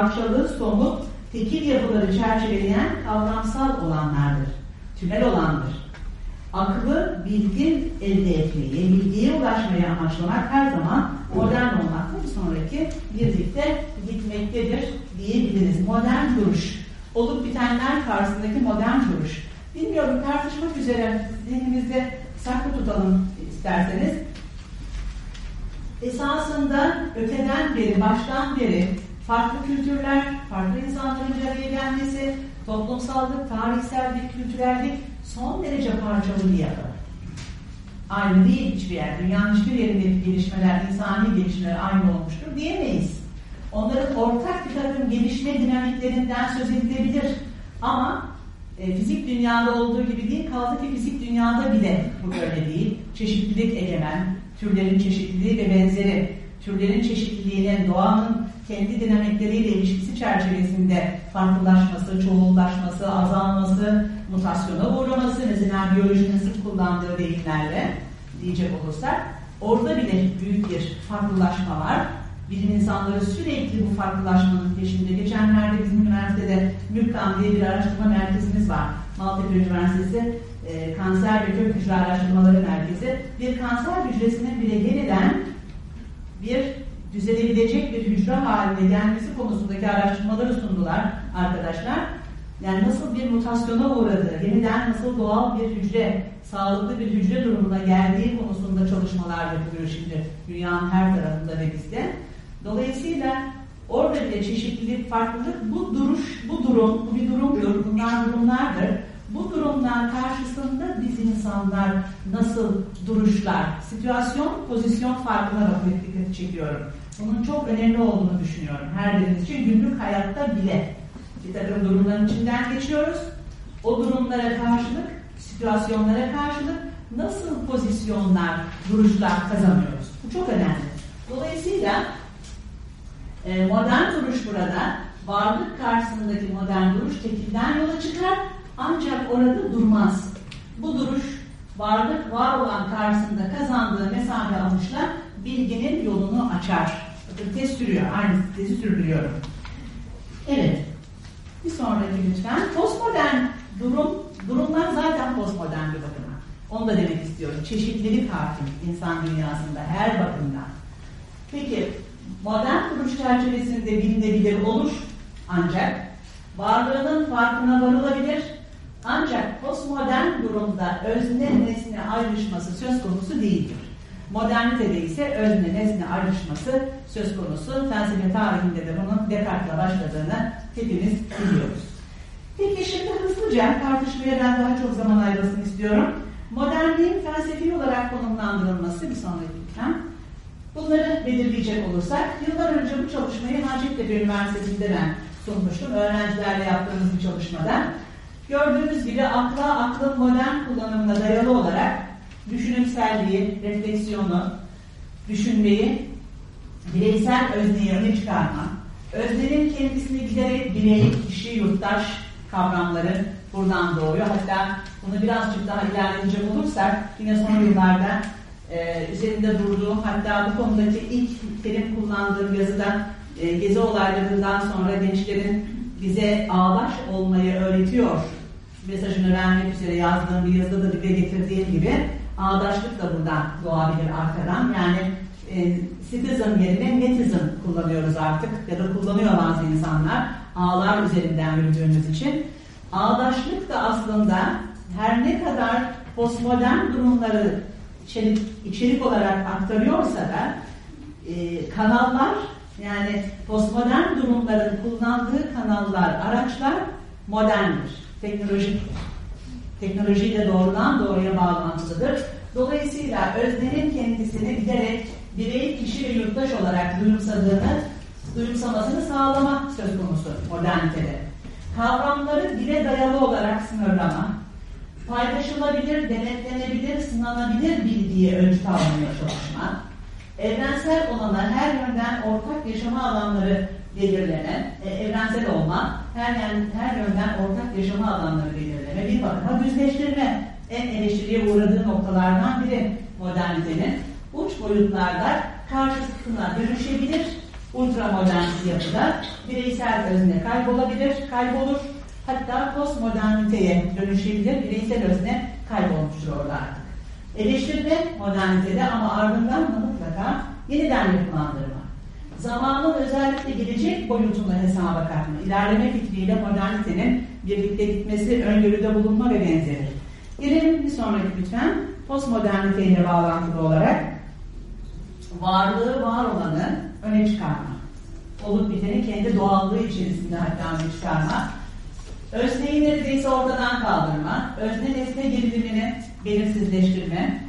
parçalı, somut, tekil yapıları çerçeveleyen kavramsal olanlardır. Tümel olandır. Aklı bilgi elde etmeyi, bilgiye ulaşmayı amaçlamak her zaman modern olmakla bir sonraki birlikte gitmektedir diyebiliriz. Modern duruş, olup bitenler karşısındaki modern duruş. Bilmiyorum tartışmak üzere zihnimizde saklı tutalım isterseniz. Esasında öteden beri, baştan beri farklı kültürler, farklı insanların bir araya gelmesi, toplumsallık, tarihsellik, kültürellik son derece parçalı bir yapı. Aynı değil hiçbir yer. Dünyanın hiçbir yerindeki gelişmeler, insani gelişmeler aynı olmuştur diyemeyiz. Onların ortak bir takım gelişme dinamiklerinden söz edilebilir. Ama e, fizik dünyada olduğu gibi değil, kaldı ki fizik dünyada bile bu böyle değil. Çeşitlilik egemen, türlerin çeşitliliği ve benzeri, türlerin çeşitliliğine, doğanın kendi dinamikleriyle ilişkisi çerçevesinde farklılaşması, çoğullaşması, azalması, mutasyona uğraması, mesela biyolojinin sık kullandığı deyimlerle diyecek olursak, orada bile büyük bir farklılaşma var. Bilim insanları sürekli bu farklılaşmanın peşinde. Geçenlerde bizim üniversitede MÜKKAM diye bir araştırma merkezimiz var. Maltepe Üniversitesi e, Kanser ve Kök Hücre Araştırmaları Merkezi. Bir kanser hücresinin bile yeniden bir düzelebilecek bir hücre haline gelmesi konusundaki araştırmaları sundular arkadaşlar. Yani nasıl bir mutasyona uğradı, yeniden nasıl doğal bir hücre, sağlıklı bir hücre durumuna geldiği konusunda çalışmalar yapılıyor şimdi dünyanın her tarafında ve bizde. Dolayısıyla orada bile çeşitlilik, farklılık, bu duruş, bu durum, bu bir durumdur, bunlar durumlardır. Bu durumlar karşısında biz insanlar nasıl duruşlar, situasyon, pozisyon farkına bakıp dikkat çekiyorum. Bunun çok önemli olduğunu düşünüyorum her birimiz için. Günlük hayatta bile bir takım durumların içinden geçiyoruz. O durumlara karşılık, situasyonlara karşılık nasıl pozisyonlar, duruşlar kazanıyoruz? Bu çok önemli. Dolayısıyla e, modern duruş burada varlık karşısındaki modern duruş tekilden yola çıkar ancak orada durmaz. Bu duruş varlık var olan karşısında kazandığı mesafe alışla bilginin yolunu açar. Tez sürüyor. Aynı tezi sürdürüyorum. Evet. Bir sonraki lütfen. Postmodern durum, durumlar zaten postmodern bir bakıma. Onu da demek istiyorum. Çeşitlilik hakim insan dünyasında her bakımdan. Peki modern duruş çerçevesinde bilinebilir olur ancak varlığının farkına varılabilir ancak postmodern durumda özne nesne ayrışması söz konusu değildir. Modernitede ise özne nesne ayrışması söz konusu. Felsefe tarihinde de bunun Descartes'la başladığını hepimiz biliyoruz. Peki şimdi hızlıca tartışmaya ben daha çok zaman ayrılsın istiyorum. Modernliğin felsefi olarak konumlandırılması bir sonraki lütfen. Bunları belirleyecek olursak, yıllar önce bu çalışmayı Hacettepe Üniversitesi'nde ben sunmuştum. Öğrencilerle yaptığımız bir çalışmada. Gördüğünüz gibi akla aklın modern kullanımına dayalı olarak düşünümselliği, refleksiyonu, düşünmeyi, bireysel özneyi öne çıkarma, öznenin kendisini giderek birey, kişi, yurttaş kavramları buradan doğuyor. Hatta bunu birazcık daha ilerleyecek olursak yine son yıllarda e, üzerinde durduğum hatta bu konudaki ilk terim kullandığım yazıda e, gezi olaylarından sonra gençlerin bize ağlaş olmayı öğretiyor mesajını vermek üzere yazdığım bir yazıda da dile getirdiğim gibi ağdaşlık da buradan doğabilir arkadan. Yani e, citizen yerine netizen kullanıyoruz artık ya da kullanıyor bazı insanlar ağlar üzerinden yürüdüğümüz için. Ağdaşlık da aslında her ne kadar postmodern durumları içerik, içerik olarak aktarıyorsa da e, kanallar yani postmodern durumların kullandığı kanallar, araçlar moderndir, teknolojik. Teknolojiyle doğrudan doğruya bağlantılıdır. Dolayısıyla öznenin kendisini giderek birey, kişi ve yurttaş olarak duyumsadığını, duyumsamasını sağlama söz konusu modernitede. Kavramları dile dayalı olarak sınırlama, paylaşılabilir, denetlenebilir, sınanabilir bilgiye ölçüt almaya çalışma, evrensel olana her yönden ortak yaşama alanları belirleme, e, evrensel olma, her, her yönden ortak yaşama alanları belirleme, bir bakıma düzleştirme en eleştiriye uğradığı noktalardan biri modernitenin uç boyutlarda karşısına dönüşebilir ultramodern yapıda bireysel özne kaybolabilir, kaybolur. Hatta postmoderniteye dönüşebilir, bireysel özne kaybolmuştur orada artık. Eleştirme modernitede ama ardından da mutlaka yeniden yapılandırma. Zamanın özellikle gelecek boyutunu hesaba katma, ilerleme fikriyle modernitenin birlikte gitmesi, öngörüde bulunma ve benzeri. Gelelim bir sonraki lütfen. Postmoderniteyle bağlantılı olarak varlığı var olanı öne çıkarma. Olup biteni kendi doğallığı içerisinde hatta öne çıkarma. Özneyi neredeyse ortadan kaldırma. Özne nesne gerilimini belirsizleştirme.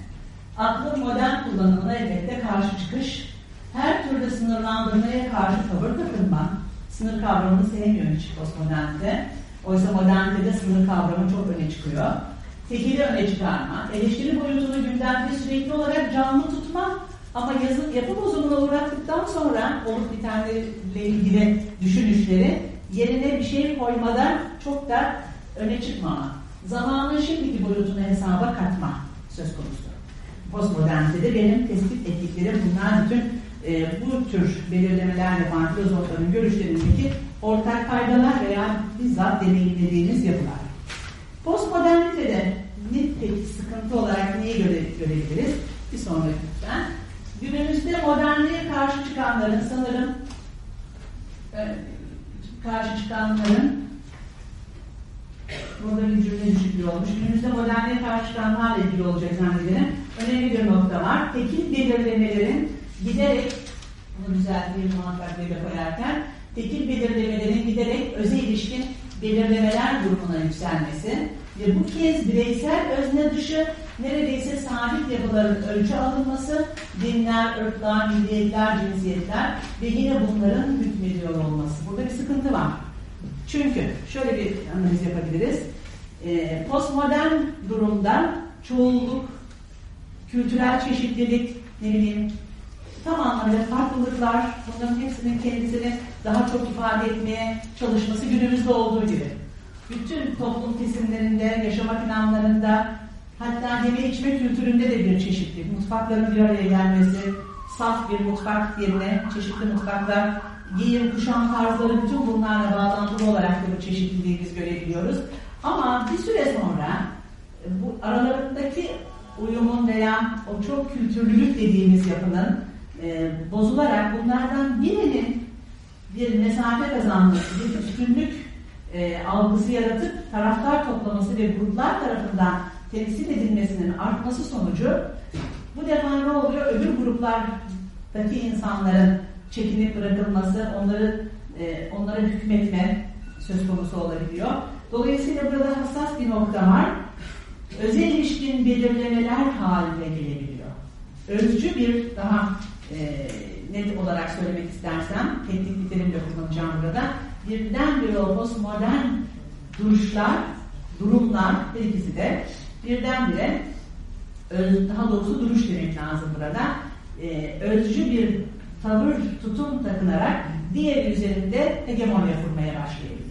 Aklın modern kullanımına elbette karşı çıkış. Her türlü sınırlandırmaya karşı tavır takınma. Sınır kavramını sevmiyor hiç postmodernite. Oysa modernitede sınır kavramı çok öne çıkıyor. Tekili öne çıkarma, eleştiri boyutunu gündemde sürekli olarak canlı tutma ama yazı, yapı bozumuna uğrattıktan sonra olup bitenlerle ilgili düşünüşleri yerine bir şey koymadan çok da öne çıkmama. Zamanın şimdiki boyutunu hesaba katma söz konusu. Postmodernitede benim tespit ettiklerim bunlar bütün e, bu tür belirlemeler yapan filozofların görüşlerindeki ortak faydalar veya bizzat deneyimlediğimiz yapılar. Postmodernitede ne peki sıkıntı olarak neyi göre, görebiliriz? Bir sonraki lütfen. Günümüzde modernliğe karşı çıkanların sanırım e, karşı çıkanların burada bir cümle düşüklüğü olmuş. Günümüzde modernliğe karşı çıkanlarla ilgili olacak zannederim. Önemli bir nokta var. Tekil belirlemelerin giderek bunu düzeltmeyi muhakkak böyle koyarken tekil belirlemelerin giderek özel ilişkin belirlemeler grubuna yükselmesi ve bu kez bireysel özne dışı neredeyse sabit yapıların ölçü alınması, dinler, ırklar, milliyetler, cinsiyetler ve yine bunların hükmediyor olması. Burada bir sıkıntı var. Çünkü şöyle bir analiz yapabiliriz. E, postmodern durumda çoğulluk, kültürel çeşitlilik, ne bileyim, tam anlamıyla farklılıklar, bunların hepsinin kendisini daha çok ifade etmeye çalışması günümüzde olduğu gibi. Bütün toplum kesimlerinde, yaşama planlarında, hatta yeme içme kültüründe de bir çeşitlilik, mutfakların bir araya gelmesi, saf bir mutfak yerine çeşitli mutfaklar, giyim, kuşam tarzları bütün bunlarla bağlantılı olarak da bu çeşitliliği biz görebiliyoruz. Ama bir süre sonra bu aralarındaki uyumun veya o çok kültürlülük dediğimiz yapının e, bozularak bunlardan birinin bir mesafe kazanması, bir üstünlük e, algısı yaratıp taraftar toplaması ve gruplar tarafından temsil edilmesinin artması sonucu bu defa ne oluyor? Öbür gruplardaki insanların çekinip bırakılması, onları e, onlara hükmetme söz konusu olabiliyor. Dolayısıyla burada hassas bir nokta var. Özel ilişkin belirlemeler haline gelebiliyor. Özcü bir daha e, net olarak söylemek istersem, teknik bir terimle kullanacağım burada, birdenbire o postmodern duruşlar, durumlar, her ikisi de birdenbire daha doğrusu duruş demek lazım burada. E, özcü bir tavır, tutum takınarak diğer üzerinde hegemonya kurmaya başlayabiliyor.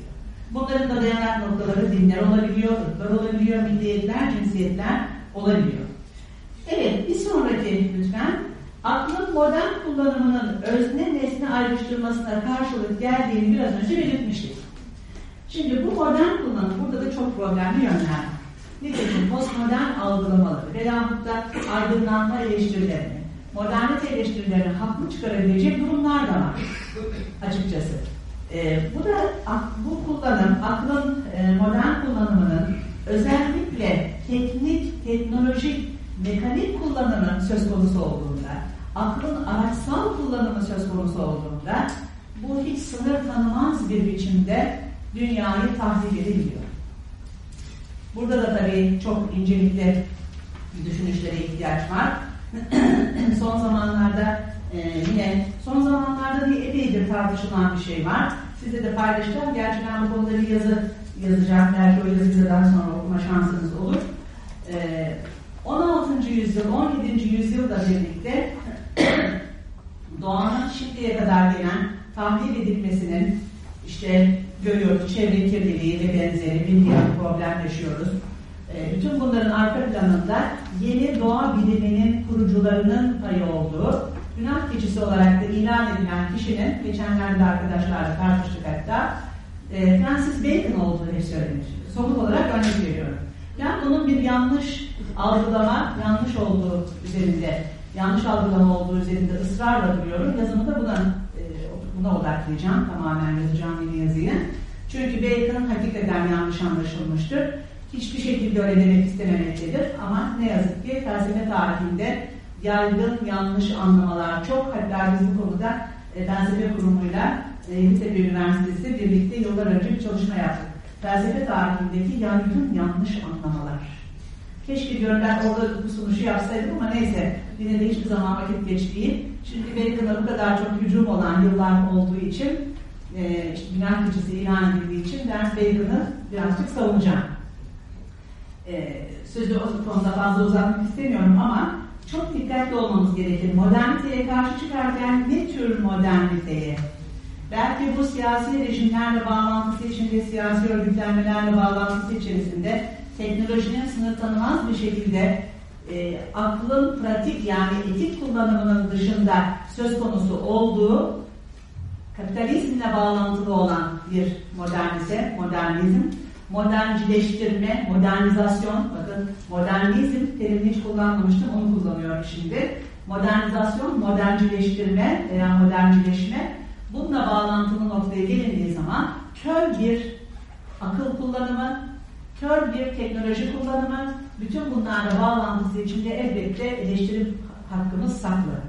Bunların da dayanak noktaları dinler olabiliyor, ırklar olabiliyor, milliyetler, cinsiyetler olabiliyor. Evet, bir sonraki lütfen. Aklın modern kullanımının özne nesne ayrıştırmasına karşılık geldiğini biraz önce belirtmiştik. Şimdi bu modern kullanım burada da çok problemli yönler. Nitekim postmodern algılamaları veyahut da aydınlanma eleştirilerini, modernite eleştirilerini haklı çıkarabilecek durumlar da var açıkçası. E, bu da bu kullanım, aklın e, modern kullanımının özellikle teknik, teknolojik, mekanik kullanımı söz konusu olduğunda, aklın araçsal kullanımı söz konusu olduğunda bu hiç sınır tanımaz bir biçimde dünyayı tahrip edebiliyor. Burada da tabii çok incelikli düşünüşlere ihtiyaç var. son zamanlarda e, yine son zamanlarda bir epeydir tartışılan bir şey var. Size de paylaşacağım. Gerçi ben bu konuda bir yazı yazacağım. Belki o yazıyı daha sonra okuma şansınız olur. E, 16. yüzyıl, 17. yüzyılda birlikte doğanın şimdiye kadar gelen tahlil edilmesinin işte görüyoruz çevre kirliliği ve benzeri diğer problem yaşıyoruz. E, bütün bunların arka planında yeni doğa biliminin kurucularının payı olduğu günah keçisi olarak da ilan edilen kişinin, geçenlerde arkadaşlarla tartıştık hatta, e, Francis Bacon olduğu hep söylenir. Somut olarak örnek veriyorum. Yani bunun bir yanlış algılama, yanlış olduğu üzerinde, yanlış algılama olduğu üzerinde ısrarla duruyorum. Yazımı da buna, e, buna odaklayacağım. Tamamen yazacağım yeni yazıyı. Çünkü Bacon hakikaten yanlış anlaşılmıştır. Hiçbir şekilde öyle demek istememektedir. Ama ne yazık ki felsefe tarihinde yaygın yanlış anlamalar çok. Hatta biz bu konuda e, felsefe kurumuyla e, Yeditepe Üniversitesi birlikte yıllar önce bir çalışma yaptık. Felsefe tarihindeki yaygın yanlış anlamalar. Keşke diyorum ben orada bu sunuşu yapsaydım ama neyse yine de hiçbir zaman vakit geç değil. Çünkü Bacon'a bu kadar çok hücum olan yıllar olduğu için e, işte günah keçisi ilan edildiği için ben Bacon'ı birazcık savunacağım. E, sözü o konuda fazla uzatmak istemiyorum ama çok dikkatli olmamız gerekir. Moderniteye karşı çıkarken ne tür moderniteye? Belki bu siyasi rejimlerle bağlantısı içinde, siyasi örgütlenmelerle bağlantısı içerisinde teknolojinin sınır tanımaz bir şekilde e, aklın pratik yani etik kullanımının dışında söz konusu olduğu kapitalizmle bağlantılı olan bir modernise, modernizm, moderncileştirme, modernizasyon, bakın modernizm terimini hiç kullanmamıştım, onu kullanıyorum şimdi. Modernizasyon, moderncileştirme veya moderncileşme, bununla bağlantılı noktaya gelindiği zaman kör bir akıl kullanımı, kör bir teknoloji kullanımı, bütün bunlarla bağlantısı içinde elbette eleştiri hakkımız saklı.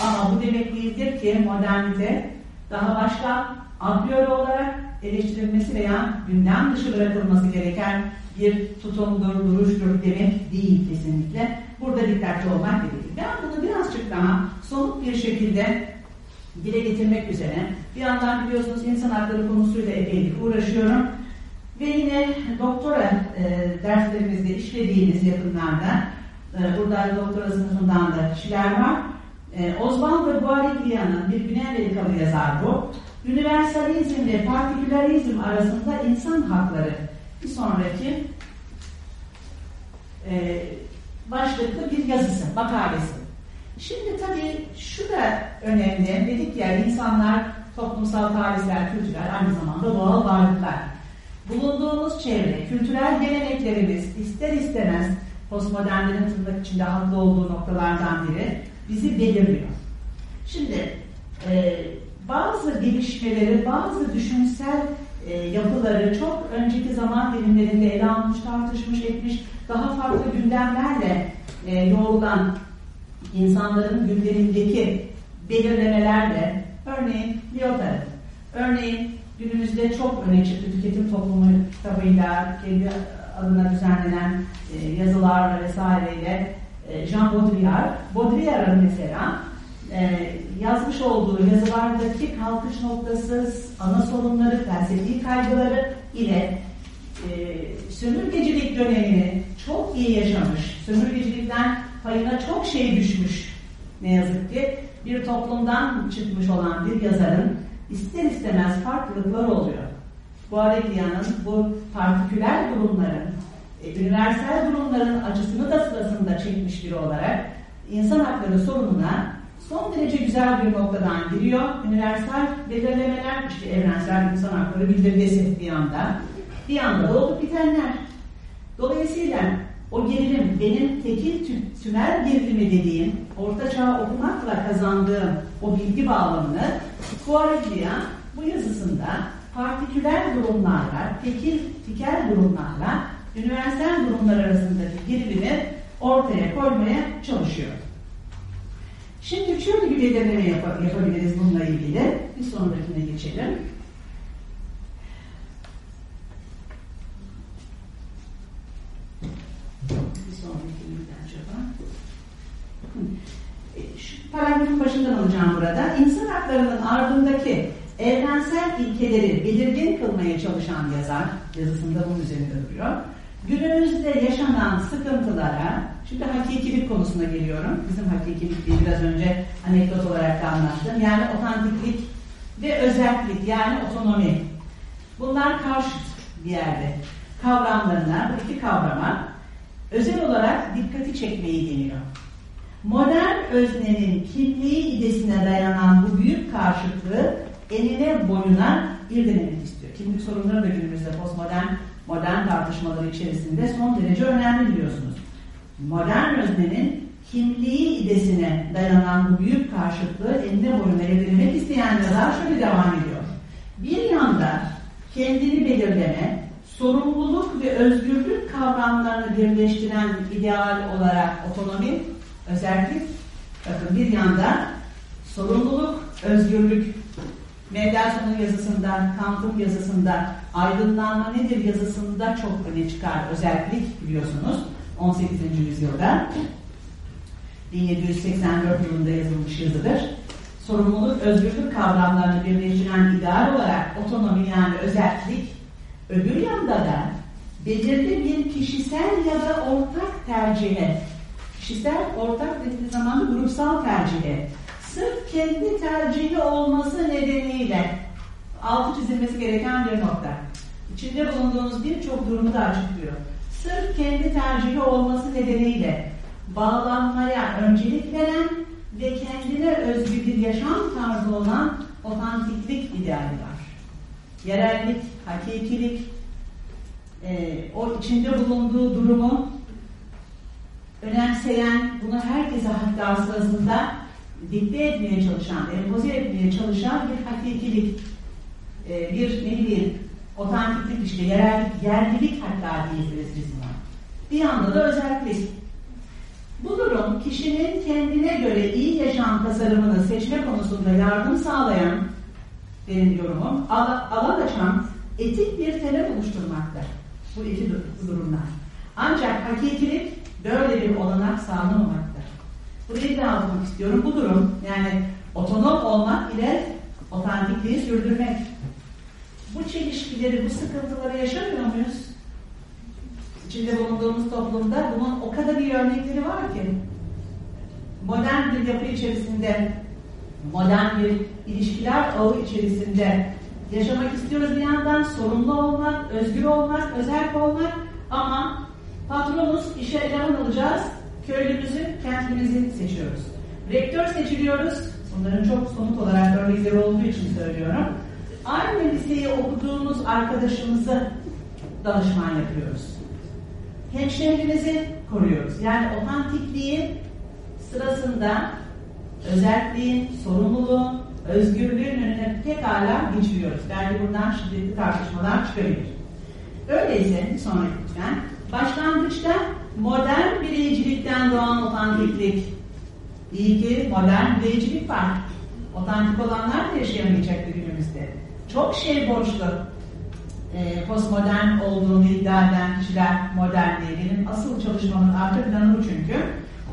Ama bu demek değildir ki modernite daha başka a olarak eleştirilmesi veya gündem dışı bırakılması gereken bir tutumdur, duruştur demek değil kesinlikle. Burada dikkatli olmak gerekir. Ben bunu birazcık daha somut bir şekilde dile getirmek üzere bir yandan biliyorsunuz insan hakları konusuyla epeylik uğraşıyorum. Ve yine doktora e, derslerimizde işlediğimiz yakınlarda e, burada doktora sınıfından da kişiler var. E, Osvaldo Guariglia'nın bir Güney Amerikalı yazar bu. Universalizm ve partikülerizm arasında insan hakları. Bir sonraki e, başlıklı bir yazısı, makalesi. Şimdi tabii şu da önemli. Dedik ya insanlar toplumsal, tarihsel, kültürel aynı zamanda doğal varlıklar. Bulunduğumuz çevre, kültürel geleneklerimiz ister istemez postmodernlerin tırnak içinde haklı olduğu noktalardan biri bizi belirliyor. Şimdi e, bazı gelişmeleri, bazı düşünsel e, yapıları çok önceki zaman dilimlerinde ele almış, tartışmış, etmiş, daha farklı gündemlerle e, yoğrulan insanların gündemindeki belirlemelerle, örneğin Lyotard, örneğin günümüzde çok öne çıktı tüketim toplumu kitabıyla, kendi adına düzenlenen e, yazılarla vesaireyle e, Jean Baudrillard, Baudrillard'ın mesela e, yazmış olduğu yazılardaki kalkış noktası, ana sorunları, felsefi kaygıları ile e, sömürgecilik dönemini çok iyi yaşamış, sömürgecilikten payına çok şey düşmüş ne yazık ki bir toplumdan çıkmış olan bir yazarın ister istemez farklılıklar oluyor. Bu Areglia'nın bu partiküler durumların, e, üniversal durumların acısını da sırasında çekmiş biri olarak insan hakları sorununa son derece güzel bir noktadan giriyor. Üniversal belirlemeler, işte evrensel insan hakları bildirgesi bir anda. Bir anda da olup bitenler. Dolayısıyla o gerilim benim tekil tümel gerilimi dediğim orta çağ okumakla kazandığım o bilgi bağlamını Kuareglia bu yazısında partiküler durumlarla, tekil tikel durumlarla üniversal durumlar arasındaki gerilimi ortaya koymaya çalışıyor. Şimdi şöyle bir belirleme yap yapabiliriz bununla ilgili. Bir sonrakine geçelim. Bir sonraki neydi acaba? E, şu paragrafın başından alacağım burada. İnsan haklarının ardındaki evrensel ilkeleri belirgin kılmaya çalışan yazar, yazısında bunun üzerinde duruyor. Günümüzde yaşanan sıkıntılara, Şimdi hakikilik konusuna geliyorum. Bizim hakikilik biraz önce anekdot olarak da anlattım. Yani otantiklik ve özellik yani otonomi. Bunlar karşı bir yerde. Kavramlarına, iki kavrama özel olarak dikkati çekmeyi deniyor. Modern öznenin kimliği idesine dayanan bu büyük karşıtlığı enine boyuna irdelemek istiyor. Kimlik sorunları da günümüzde postmodern modern tartışmaları içerisinde son derece önemli biliyorsunuz. Modern öznenin kimliği idesine dayanan bu büyük karşıtlığı enine boyuna irdelemek isteyen yazar şöyle devam ediyor. Bir yanda kendini belirleme, sorumluluk ve özgürlük kavramlarını birleştiren ideal olarak otonomi, özellik, bakın bir yanda sorumluluk, özgürlük, Mevlason'un yazısında, Kant'ın yazısında, aydınlanma nedir yazısında çok öne çıkar özellik biliyorsunuz 18. yüzyılda 1784 yılında yazılmış yazıdır. Sorumluluk, özgürlük kavramlarını birleştiren ideal olarak otonomi yani özellik, öbür yanda da belirli bir kişisel ya da ortak tercihe, kişisel ortak dediği zaman grupsal tercihe, sırf kendi tercihi olması nedeniyle altı çizilmesi gereken bir nokta. İçinde bulunduğunuz birçok durumu da açıklıyor. Sırf kendi tercihi olması nedeniyle bağlanmaya öncelik veren ve kendine özgü bir yaşam tarzı olan otantiklik ideali var. Yerellik, hakikilik, e, o içinde bulunduğu durumu önemseyen, bunu herkese hatta sırasında dikte etmeye çalışan, empoze etmeye çalışan bir hakikilik, e, bir ne bileyim, otantiklik işte, yerellik, yerlilik hatta diyebiliriz buna. Bir yanda da özellik. Bu durum kişinin kendine göre iyi yaşam tasarımını seçme konusunda yardım sağlayan, benim yorumum, açan etik bir temel oluşturmaktadır. Bu iki durumlar. Ancak hakikilik böyle bir olanak sağlamamaktadır. Burayı da almak istiyorum. Bu durum yani otonom olmak ile otantikliği sürdürmek. Bu çelişkileri, bu sıkıntıları yaşamıyor muyuz? İçinde bulunduğumuz toplumda bunun o kadar iyi örnekleri var ki modern bir yapı içerisinde modern bir ilişkiler ağı içerisinde yaşamak istiyoruz bir yandan sorumlu olmak, özgür olmak, özel olmak ama patronuz işe eleman alacağız köylümüzü, kentimizi seçiyoruz. Rektör seçiliyoruz. Bunların çok somut olarak örnekleri olduğu için söylüyorum. Aynı liseyi okuduğumuz arkadaşımızı danışman yapıyoruz. Hemşehrimizi koruyoruz. Yani otantikliği sırasında özelliğin, sorumluluğun, özgürlüğün önüne pekala geçiyoruz. Belki buradan şiddetli tartışmalar çıkabilir. Öyleyse bir sonraki lütfen. Başlangıçta modern bireycilikten doğan otantiklik. İyi ki modern bireycilik var. Otantik olanlar da yaşayamayacaktı günümüzde. Çok şey borçlu. E, postmodern olduğunu iddia eden kişiler modernliğe. Asıl çalışmamın arka planı bu çünkü.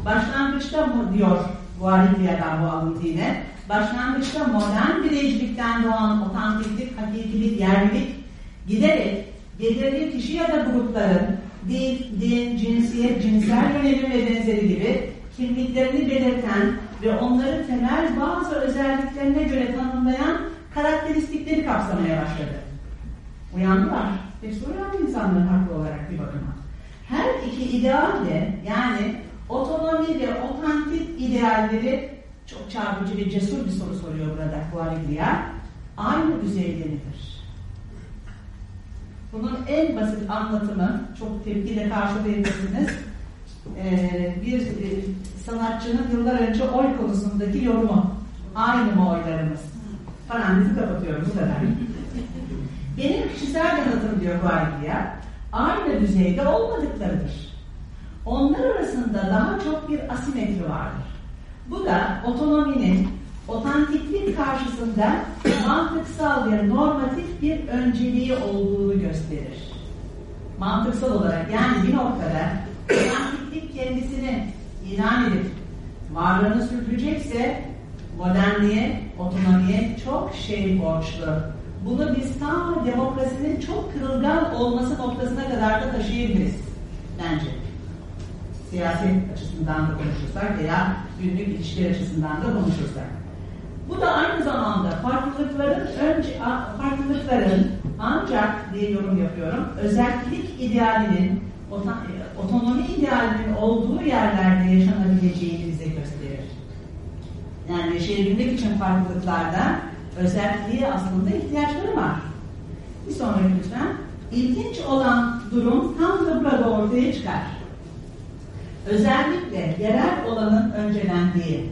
Başlangıçta diyor Guariglia'dan bu alıntı yine. Başlangıçta modern bireycilikten doğan otantiklik, hakikilik, yerlilik giderek belirli kişi ya da grupların dil, din, cinsiyet, cinsel yönelim ve benzeri gibi kimliklerini belirten ve onları temel bazı özelliklerine göre tanımlayan karakteristikleri kapsamaya başladı. Uyandılar. Hepsi uyandı insanların haklı olarak bir bakıma. Her iki ideal de yani otonomi ve otantik idealleri çok çarpıcı ve cesur bir soru soruyor burada Guariglia. Aynı düzeyde midir? Bunun en basit anlatımı, çok tepkiyle karşılayabilirsiniz. Ee, bir e, sanatçının yıllar önce oy konusundaki yorumu. Aynı mı oylarımız? Parantezi kapatıyorum bu kadar. Benim kişisel yanıtım diyor Guardia, aynı düzeyde olmadıklarıdır. Onlar arasında daha çok bir asimetri vardır. Bu da otonominin otantiklik karşısında mantıksal ve normatif bir önceliği olduğunu gösterir. Mantıksal olarak yani bir noktada otantiklik kendisini ilan edip varlığını sürdürecekse modernliğe, otonomiye çok şey borçlu. Bunu biz ta demokrasinin çok kırılgan olması noktasına kadar da taşıyabiliriz bence. Siyaset açısından da konuşursak veya günlük ilişkiler açısından da konuşursak. Bu da aynı zamanda farklılıkların önce farklılıkların ancak diye yorum yapıyorum. Özellik idealinin otonomi idealinin olduğu yerlerde yaşanabileceğini bize gösteriyor yani yaşayabilmek için farklılıklarda özelliğe aslında ihtiyaçları var. Bir sonraki lütfen. İlginç olan durum tam da burada ortaya çıkar. Özellikle yerel olanın öncelendiği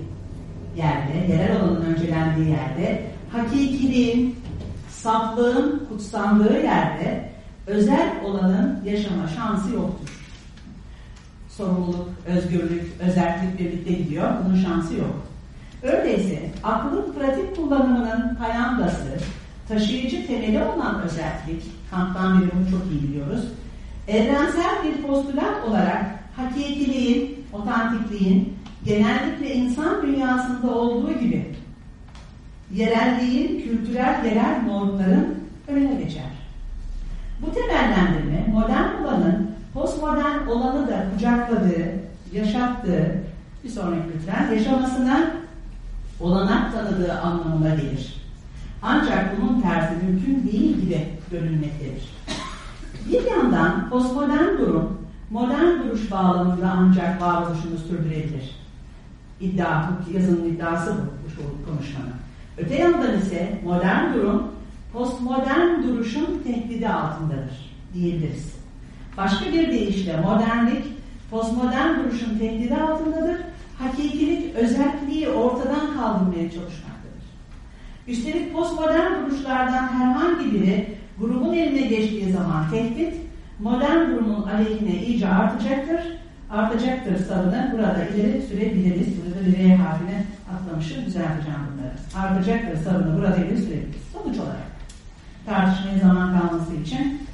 yerde, yerel olanın öncelendiği yerde, hakikiliğin, saflığın kutsandığı yerde özel olanın yaşama şansı yoktur. Sorumluluk, özgürlük, özellik birlikte gidiyor. Bunun şansı yok. Öyleyse aklın pratik kullanımının payandası, taşıyıcı temeli olan özellik, Kant'tan beri bunu çok iyi biliyoruz, evrensel bir postulat olarak hakikiliğin, otantikliğin, genellikle insan dünyasında olduğu gibi yerelliğin, kültürel yerel normların önüne geçer. Bu temellendirme modern olanın postmodern olanı da kucakladığı, yaşattığı, bir sonraki lütfen, yaşamasına olanak tanıdığı anlamına gelir. Ancak bunun tersi mümkün değil gibi görünmektedir. Bir yandan postmodern durum, modern duruş bağlamında ancak varoluşunu sürdürebilir. İddia, yazının iddiası bu, bu konuşmanın. Öte yandan ise modern durum, postmodern duruşun tehdidi altındadır diyebiliriz. Başka bir deyişle modernlik, postmodern duruşun tehdidi altındadır hakikilik özelliği ortadan kaldırmaya çalışmaktadır. Üstelik postmodern duruşlardan herhangi biri grubun eline geçtiği zaman tehdit, modern durumun aleyhine iyice artacaktır. Artacaktır savını burada ileri sürebiliriz. Burada bir R harfini atlamışım, düzelteceğim bunları. Artacaktır savını burada ileri sürebiliriz. Sonuç olarak tartışmaya zaman kalması için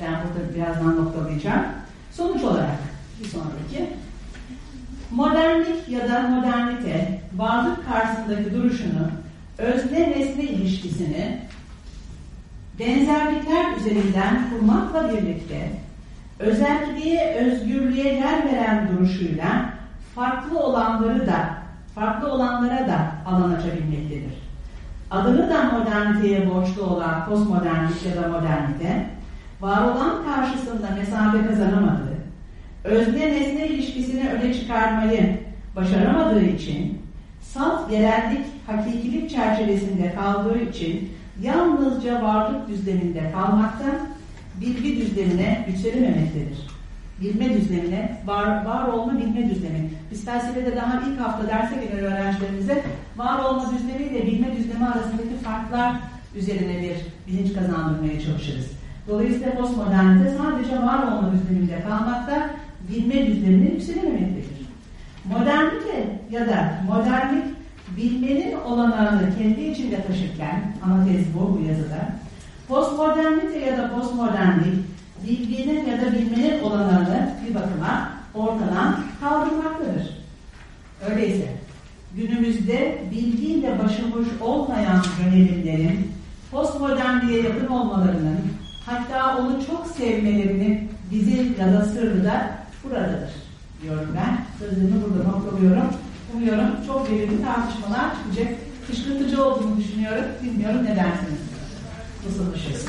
ben burada birazdan noktalayacağım. Sonuç olarak bir sonraki Modernlik ya da modernite varlık karşısındaki duruşunu, özne nesne ilişkisini benzerlikler üzerinden kurmakla birlikte özelliğe, özgürlüğe yer veren duruşuyla farklı olanları da, farklı olanlara da alan açabilmektedir. Adını da moderniteye borçlu olan postmodernlik ya da modernite, var olan karşısında mesafe kazanamadığı, özne nesne ilişkisini öne çıkarmayı başaramadığı için salt yerellik, hakikilik çerçevesinde kaldığı için yalnızca varlık düzleminde kalmaktan bilgi düzlemine yükselememektedir. Bilme düzlemine, var, var olma bilme düzlemi. Biz felsefede daha ilk hafta derse gelen öğrencilerimize var olma düzlemi ile bilme düzlemi arasındaki farklar üzerine bir bilinç kazandırmaya çalışırız. Dolayısıyla postmodernite sadece var olma düzleminde kalmakta bilme düzlemine yükselememektedir. Modernite ya da modernlik bilmenin olanağını kendi içinde taşırken, ana tez bu bu yazıda, postmodernite ya da postmodernlik bilginin ya da bilmenin olanağını bir bakıma ortadan kaldırmaktadır. Öyleyse günümüzde bilgiyle başıboş olmayan yönelimlerin postmodernliğe yakın olmalarının hatta onu çok sevmelerinin bizim ya da sırrı da buradadır diyorum ben. Sözümü burada noktalıyorum. Umuyorum çok verimli tartışmalar çıkacak. Kışkırtıcı olduğunu düşünüyorum. Bilmiyorum ne dersiniz? Düşünüyorsunuz?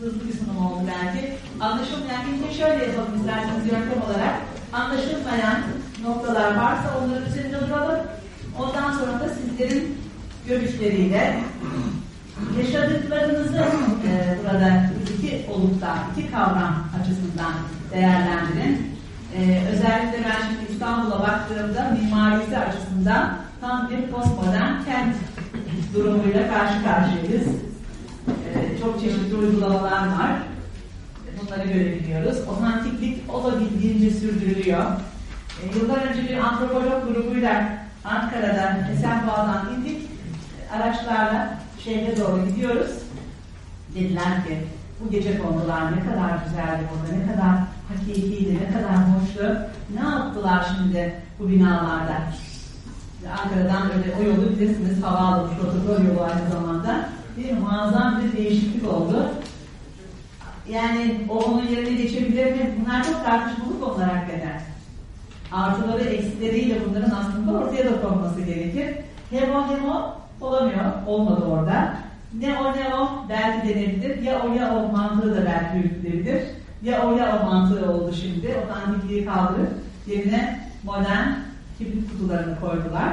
Hızlı oldu belki. Anlaşılmayan bir şey şöyle yapalım isterseniz yöntem olarak. Anlaşılmayan noktalar varsa onları üzerinde duralım. Ondan sonra da sizlerin görüşleriyle yaşadıklarınızı e, burada iki olukta, iki kavram açısından değerlendirin. E, özellikle ben şimdi İstanbul'a baktığımda mimarisi açısından tam bir postmodern kent durumuyla karşı karşıyayız. E, çok çeşitli uygulamalar var. Bunları görebiliyoruz. Otantiklik olabildiğince sürdürülüyor. E, yıllar önce bir antropolog grubuyla Ankara'dan, Esenboğa'dan indik. Araçlarla şehre doğru gidiyoruz. Dediler ki bu gece konular ne kadar güzeldi burada, ne kadar hakikiydi, ne kadar hoştu. Ne yaptılar şimdi bu binalarda? Ankara'dan öyle o yolu bilirsiniz havaalanı protokol yolu aynı zamanda. Bir muazzam bir değişiklik oldu. Yani o onun yerine geçebilir mi? Bunlar çok tartışmalı konular hakikaten artıları eksileriyle bunların aslında ortaya da konması gerekir. Hem o hem o olamıyor, olmadı orada. Ne o ne o belki denebilir. Ya o ya o mantığı da belki yürütülebilir. Ya o ya o mantığı oldu şimdi. Otantikliği kaldırıp yerine modern kibrit kutularını koydular.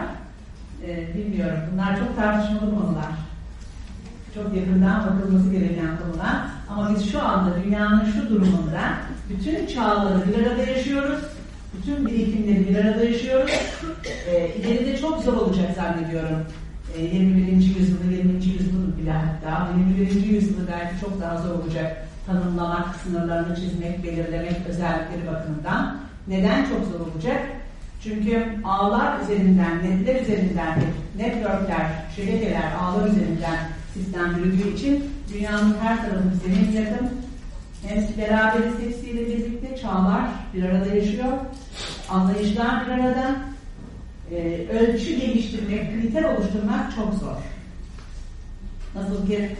Ee, bilmiyorum. Bunlar çok tartışmalı konular. Çok yakından bakılması gereken konular. Ama biz şu anda dünyanın şu durumunda bütün çağları bir arada yaşıyoruz. Bütün birikimleri bir arada yaşıyoruz. Ee, ileride çok zor olacak zannediyorum. Ee, 21. yüzyılda, 20. yüzyılda bile hatta 21. yüzyılda belki çok daha zor olacak tanımlamak, sınırlarını çizmek, belirlemek özellikleri bakımından. Neden çok zor olacak? Çünkü ağlar üzerinden, netler üzerinden, networkler, şebekeler, ağlar üzerinden sistem yürüdüğü için dünyanın her tarafı bize hem yakın, hem beraberiz hepsiyle birlikte çağlar bir arada yaşıyor, anlayışlar bir arada, e, ölçü geliştirmek, kriter oluşturmak çok zor. Nasıl ki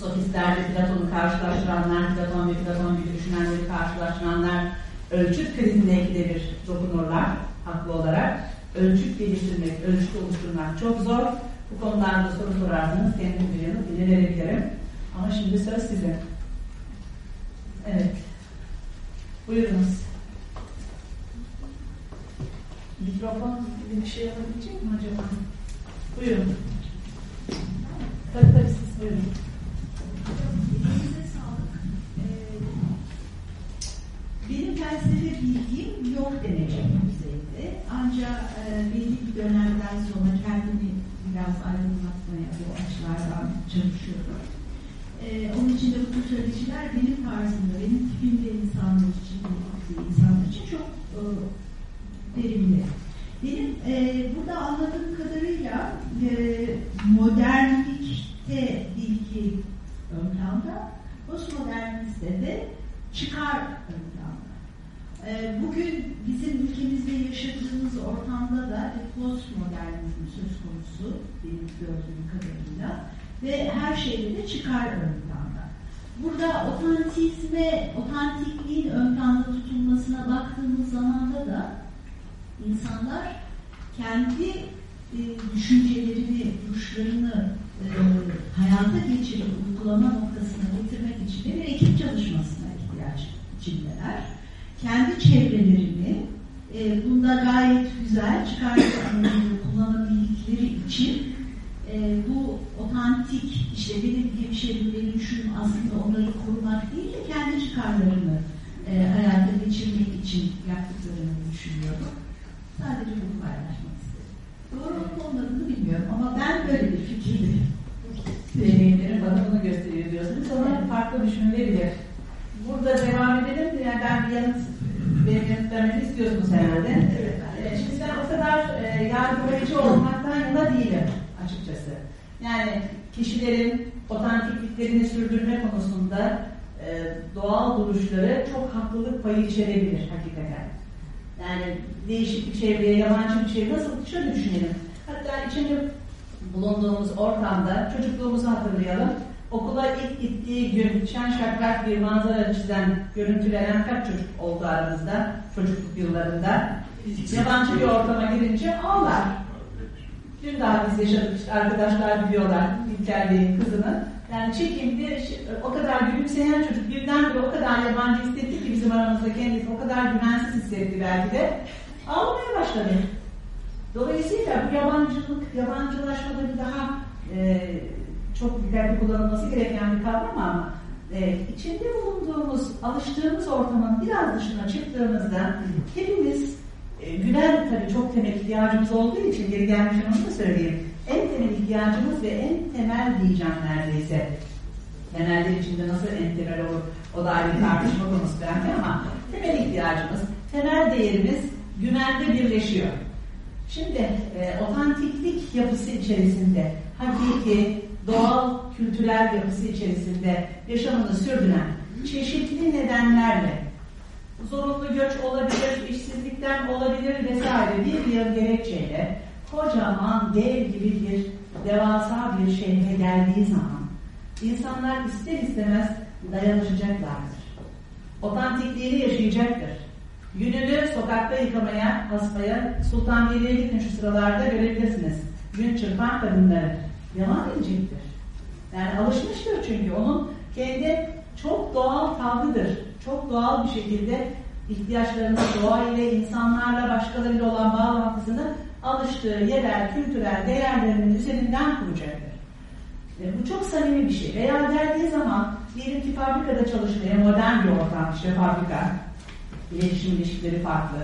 sofistlerle Platon'u karşılaştıranlar, Platon ve Platon gibi düşünenleri karşılaştıranlar ölçüt krizine ikide bir dokunurlar haklı olarak. Ölçüt geliştirmek, ölçüt oluşturmak çok zor. Bu konularda soru sorarsanız kendim yanıt bile verebilirim. Ama şimdi söz size. Evet. Buyurunuz. Mikrofon bir şey alabilecek mi acaba? Buyurun. Tabii tabii siz buyurun. Ee, benim felsefe bilgim yok denecek düzeyde. Ancak e, belli dönemden sonra kendimi biraz aydınlatmaya bu açılardan çalışıyorum. Ee, onun için bu söyleşiler benim tarzımda, benim tipimde insanlar için, insanlar için çok e, verimli. Benim e, burada anladığım kadarıyla e, modernlikte bilgi ön planda, postmodernizmde de çıkar ön planda. E, bugün bizim ülkemizde yaşadığımız ortamda da postmodernizm söz konusu benim gördüğüm kadarıyla ve her şeyde de çıkar ön. Burada otantizme, otantikliğin ön tutulmasına baktığımız zamanda da insanlar kendi e, düşüncelerini, duruşlarını e, hayata geçirip uygulama noktasına getirmek için bir ekip çalışmasına ihtiyaç içindeler. Kendi çevrelerini e, bunda gayet güzel çıkarlarını kullanabildikleri için e, bu otantik işte benim hemşerim, benim aslında onları korumak değil de kendi çıkarlarını e, hayata geçirmek için yaptıklarını düşünüyorum. Sadece bunu paylaşmak istedim. Doğru olup olmadığını bilmiyorum ama ben böyle bir fikirdeyim. Deneyimlerim bana bunu gösteriyor diyorsunuz ama farklı düşünülebilir. Burada devam edelim. Yani ben bir yanıt benim istiyorsunuz herhalde. Evet. Ee, Şimdi ben o kadar e, yargılayıcı olmaktan yana değilim açıkçası. Yani kişilerin otantikliklerini sürdürme konusunda e, doğal duruşları çok haklılık payı içerebilir hakikaten. Yani değişik bir çevreye, yabancı bir çevreye nasıl şöyle düşünelim. Hatta içinde bulunduğumuz ortamda çocukluğumuzu hatırlayalım. Okula ilk gittiği gün şen şakrak bir manzara çizen, görüntülenen kaç çocuk oldu aramızda çocukluk yıllarında. Yabancı bir ortama girince ağlar. Dün daha biz yaşadık işte arkadaşlar biliyorlar İlker Bey'in kızını. Yani çekimde o kadar gülümseyen çocuk birdenbire o kadar yabancı hissetti ki bizim aramızda kendisi o kadar güvensiz hissetti belki de. Ağlamaya başladı. Dolayısıyla bu yabancılık, yabancılaşmada bir daha e, çok dikkatli kullanılması gereken bir kavram ama e, içinde bulunduğumuz, alıştığımız ortamın biraz dışına çıktığımızda hepimiz e, güler tabii çok temel ihtiyacımız olduğu için geri gelmişim onu da söyleyeyim. En temel ihtiyacımız ve en temel diyeceğim neredeyse. Temeller içinde nasıl en temel olur o da ayrı tartışma konusu belki ama temel ihtiyacımız, temel değerimiz güvende birleşiyor. Şimdi e, otantiklik yapısı içerisinde hakiki, doğal, kültürel yapısı içerisinde yaşamını sürdüren çeşitli nedenlerle zorunlu göç olabilir, işsizlikten olabilir vesaire bir yıl gerekçeyle kocaman dev gibi bir devasa bir şehre geldiği zaman insanlar ister istemez dayanışacaklardır. Otantikliğini yaşayacaktır. Gününü sokakta yıkamaya, asmaya, Sultanbeyli'ye gidin şu sıralarda görebilirsiniz. Gün çırpan kadınları yalan edecektir. Yani alışmıştır çünkü onun kendi çok doğal tavrıdır. Çok doğal bir şekilde ihtiyaçlarını doğayla, insanlarla, başkalarıyla olan bağlantısını alıştığı yerel, kültürel değerlerinin üzerinden kuracaktır. E, bu çok samimi bir şey. Veya geldiği zaman diyelim ki fabrikada çalışmaya modern bir ortam, işte fabrika, iletişim ilişkileri farklı,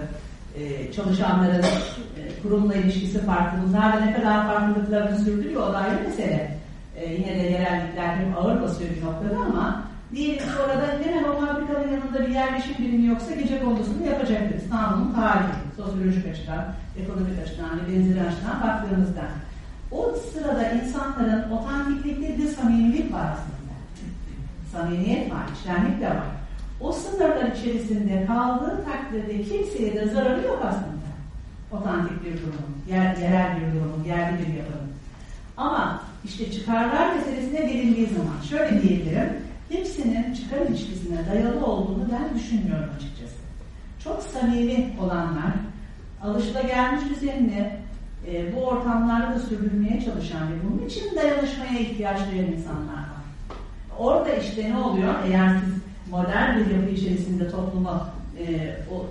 e, çalışanların e, kurumla ilişkisi farklı. Bunlar da ne kadar farklılıklarını sürdürüyor o da ayrı mesele. E, yine de yerellikler hep ağır basıyor bir noktada ama diyelim ki orada hemen o fabrikanın yanında bir yerleşim birimi yoksa gece kondusunu yapacaktır. İstanbul'un tarihi, sosyolojik açıdan, ekonomik açıdan benzeri açıdan baktığımızda. O sırada insanların otantiklikte bir samimilik var aslında. Samimiyet var, içtenlik de var. O sınırlar içerisinde kaldığı takdirde kimseye de zararı yok aslında. Otantik bir durumun, yer, yerel bir durumun, yerli bir yapının. Ama işte çıkarlar meselesine gelindiği zaman şöyle diyebilirim, hepsinin çıkar ilişkisine dayalı olduğunu ben düşünmüyorum açıkçası. Çok samimi olanlar, alışılagelmiş düzenini e, bu ortamlarda da sürdürmeye çalışan ve bunun için dayanışmaya ihtiyaç duyan insanlar var. Orada işte ne oluyor? Eğer siz modern bir yapı içerisinde toplumu e, o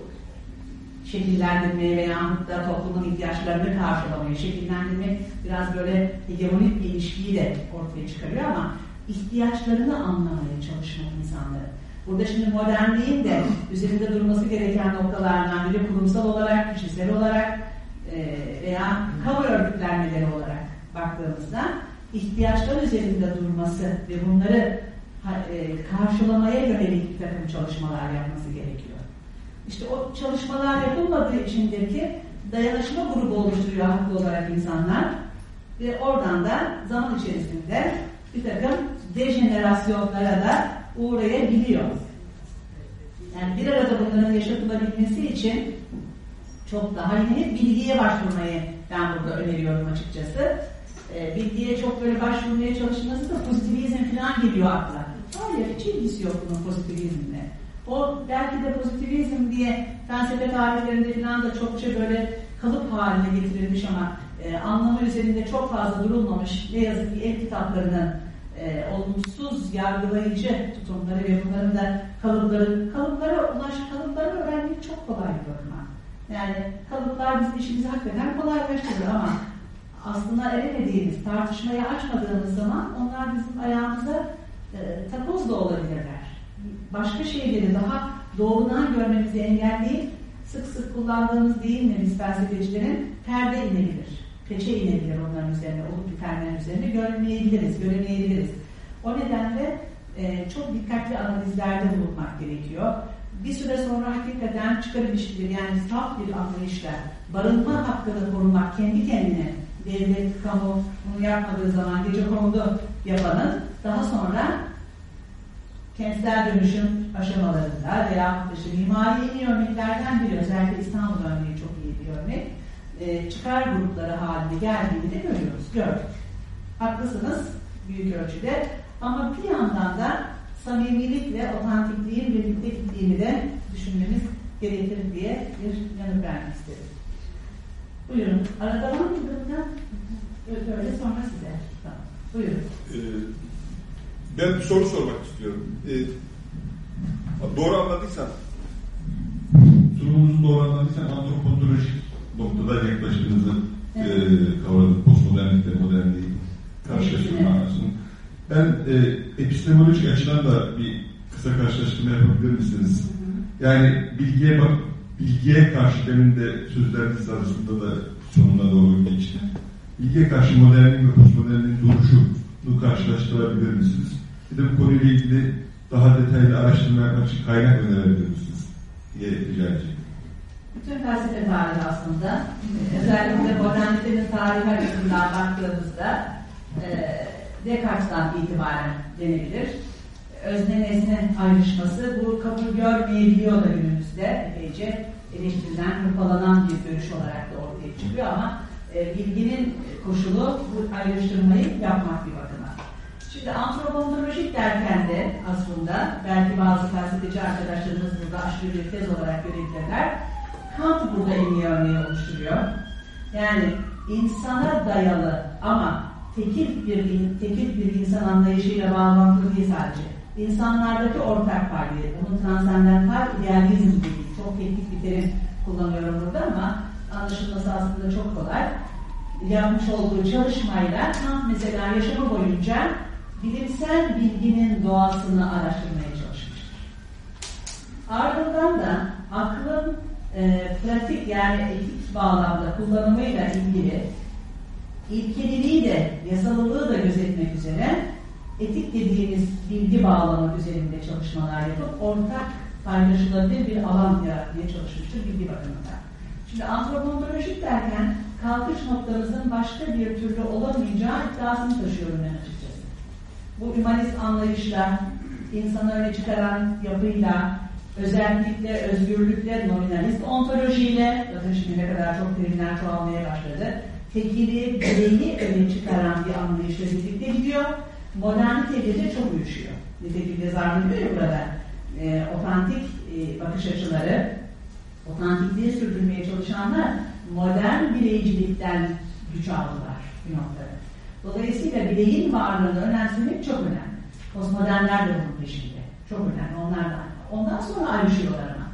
şekillendirmeye veya da toplumun ihtiyaçlarını karşılamaya, şekillendirmek biraz böyle hegemonik bir ilişkiyi de ortaya çıkarıyor ama ihtiyaçlarını anlamaya çalışmak insanları. Burada şimdi modernliğin de üzerinde durması gereken noktalardan biri kurumsal olarak, kişisel olarak e, veya kamu örgütlenmeleri olarak baktığımızda ihtiyaçlar üzerinde durması ve bunları karşılamaya yönelik bir takım çalışmalar yapması gerekiyor. İşte o çalışmalar yapılmadığı içindir ki dayanışma grubu oluşturuyor haklı olarak insanlar ve oradan da zaman içerisinde bir takım dejenerasyonlara da uğrayabiliyor. Yani bir arada bunların yaşatılabilmesi için çok daha yeni bilgiye başvurmayı ben burada öneriyorum açıkçası. E, bilgiye çok böyle başvurmaya çalışması da pozitivizm falan geliyor akla. Hayır, hiç ilgisi yok bunun pozitivizmle. O belki de pozitivizm diye felsefe tarihlerinde falan da çokça böyle kalıp haline getirilmiş ama e, anlamı üzerinde çok fazla durulmamış ne yazık ki el kitaplarının e, olumsuz yargılayıcı tutumları ve bunların da kalıpları, kalıplara ulaş, kalıpları öğrenmek çok kolay bir bakıma. Yani kalıplar bizim işimizi hakikaten kolaylaştırır ama aslında eremediğimiz, tartışmayı açmadığımız zaman onlar bizim ayağımıza e, takoz da olabilirler. Başka şeyleri daha doğrudan görmemizi engelleyip sık sık kullandığımız değil biz felsefecilerin perde inebilir. Peçe inebilir onların üzerine, olup bitenlerin üzerine görmeyebiliriz, göremeyebiliriz. O nedenle e, çok dikkatli analizlerde bulunmak gerekiyor. Bir süre sonra hakikaten çıkar ilişkileri yani saf bir anlayışla barınma hakkını korumak kendi kendine devlet, kamu bunu yapmadığı zaman gece kondu yapanın daha sonra kentsel dönüşüm aşamalarında veya işte mimari en iyi örneklerden biri özellikle İstanbul örneği çok iyi bir örnek e, çıkar grupları haline geldiğini görüyoruz, gördük. Haklısınız büyük ölçüde ama bir yandan da samimilik ve otantikliğin birlikte gittiğini de düşünmemiz gerekir diye bir yanıt vermek istedim. Buyurun. Arada var mı? Öyle sonra size. Buyurun. Ee, ben bir soru sormak istiyorum. Ee, doğru anladıysam sunumunuzu doğru anladıysam antropolojik noktada yaklaştığınızı evet. e, kavradım. Postmodernlikle modernliği karşılaştırma manasını. Ben e, epistemolojik açıdan da bir kısa karşılaştırma yapabilir misiniz? Yani bilgiye bak, bilgiye karşı demin de sözleriniz arasında da sonuna doğru geçti. Bilgiye karşı modernliğin ve postmodernliğin duruşunu karşılaştırabilir misiniz? Bir de bu konuyla ilgili daha detaylı araştırma yapmak için kaynak önerebilir misiniz? diye rica edeceğim. Bütün felsefe tarihi aslında, özellikle modernitenin tarihi açısından baktığımızda e, Descartes'tan itibaren denebilir. Özne nesne ayrışması bu kabul görmeyebiliyor da günümüzde epeyce eleştirilen, hırpalanan bir görüş olarak da ortaya çıkıyor ama e, bilginin koşulu bu ayrıştırmayı yapmak bir bakıma. Şimdi antropolojik derken de aslında belki bazı felsefeci arkadaşlarımız burada aşırı bir tez olarak görebilirler. Kant burada en iyi örneği oluşturuyor. Yani insana dayalı ama tekil bir, tekil bir insan anlayışıyla bağlantılı değil sadece. İnsanlardaki ortak faaliyet, bunu transendental idealizm gibi çok teknik bir terim kullanıyorum burada ama anlaşılması aslında çok kolay. Yapmış olduğu çalışmayla tam mesela yaşamı boyunca bilimsel bilginin doğasını araştırmaya çalışmıştır. Ardından da aklın e, pratik yani etik bağlamda kullanımıyla ilgili ilkeliliği de, yasalılığı da gözetmek üzere etik dediğimiz bilgi bağlamı üzerinde çalışmalar yapıp ortak paylaşılabilir bir alan yaratmaya çalışmıştır bilgi bakımında. Şimdi antropolojik derken kalkış noktamızın başka bir türlü olamayacağı iddiasını taşıyorum ben açıkçası. Bu humanist anlayışla, insanı öne çıkaran yapıyla, özellikle özgürlükle, nominalist ontolojiyle, bakın şimdi ne kadar çok terimler çoğalmaya başladı, tekili, bireyi öne çıkaran bir anlayışla birlikte gidiyor. Moderniteyle de çok uyuşuyor. Nitekim yazar diyor ya burada, e, otantik e, bakış açıları, otantikliği sürdürmeye çalışanlar modern bireycilikten güç aldılar bir noktada. Dolayısıyla bireyin varlığını önemsemek çok önemli. Postmodernler de bunun peşinde. Çok önemli. Onlar da. Ondan sonra ayrışıyorlar ama.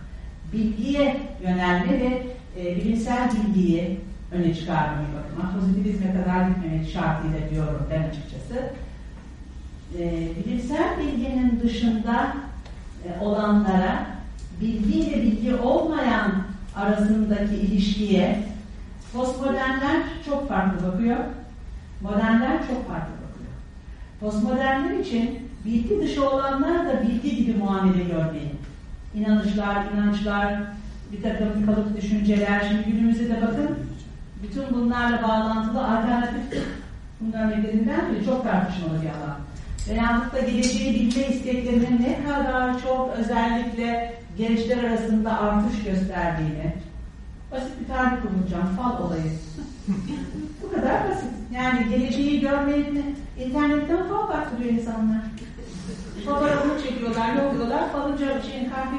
Bilgiye yönelme ve e, bilimsel bilgiyi öne çıkarmayı bakıma, pozitivizme kadar gitmemek şartıyla diyorum ben açıkçası. E, bilimsel bilginin dışında e, olanlara bilgi ile bilgi olmayan arasındaki ilişkiye postmodernler çok farklı bakıyor. Modernler çok farklı bakıyor. Postmodernler için bilgi dışı olanlar da bilgi gibi muamele görmeyi. İnanışlar, inançlar, bir takım kalıp düşünceler. Şimdi günümüzde de bakın bütün bunlarla bağlantılı alternatif bunun örneklerinden biri çok tartışmalı bir alan. Veyahut da geleceği bilme isteklerinin ne kadar çok özellikle gençler arasında artış gösterdiğini basit bir tarih kullanacağım. Fal olayı. Bu kadar basit. Yani geleceği görmeyip internetten fal baktırıyor insanlar. Fotoğrafını çekiyorlar, yolluyorlar. Falınca şeyin kahve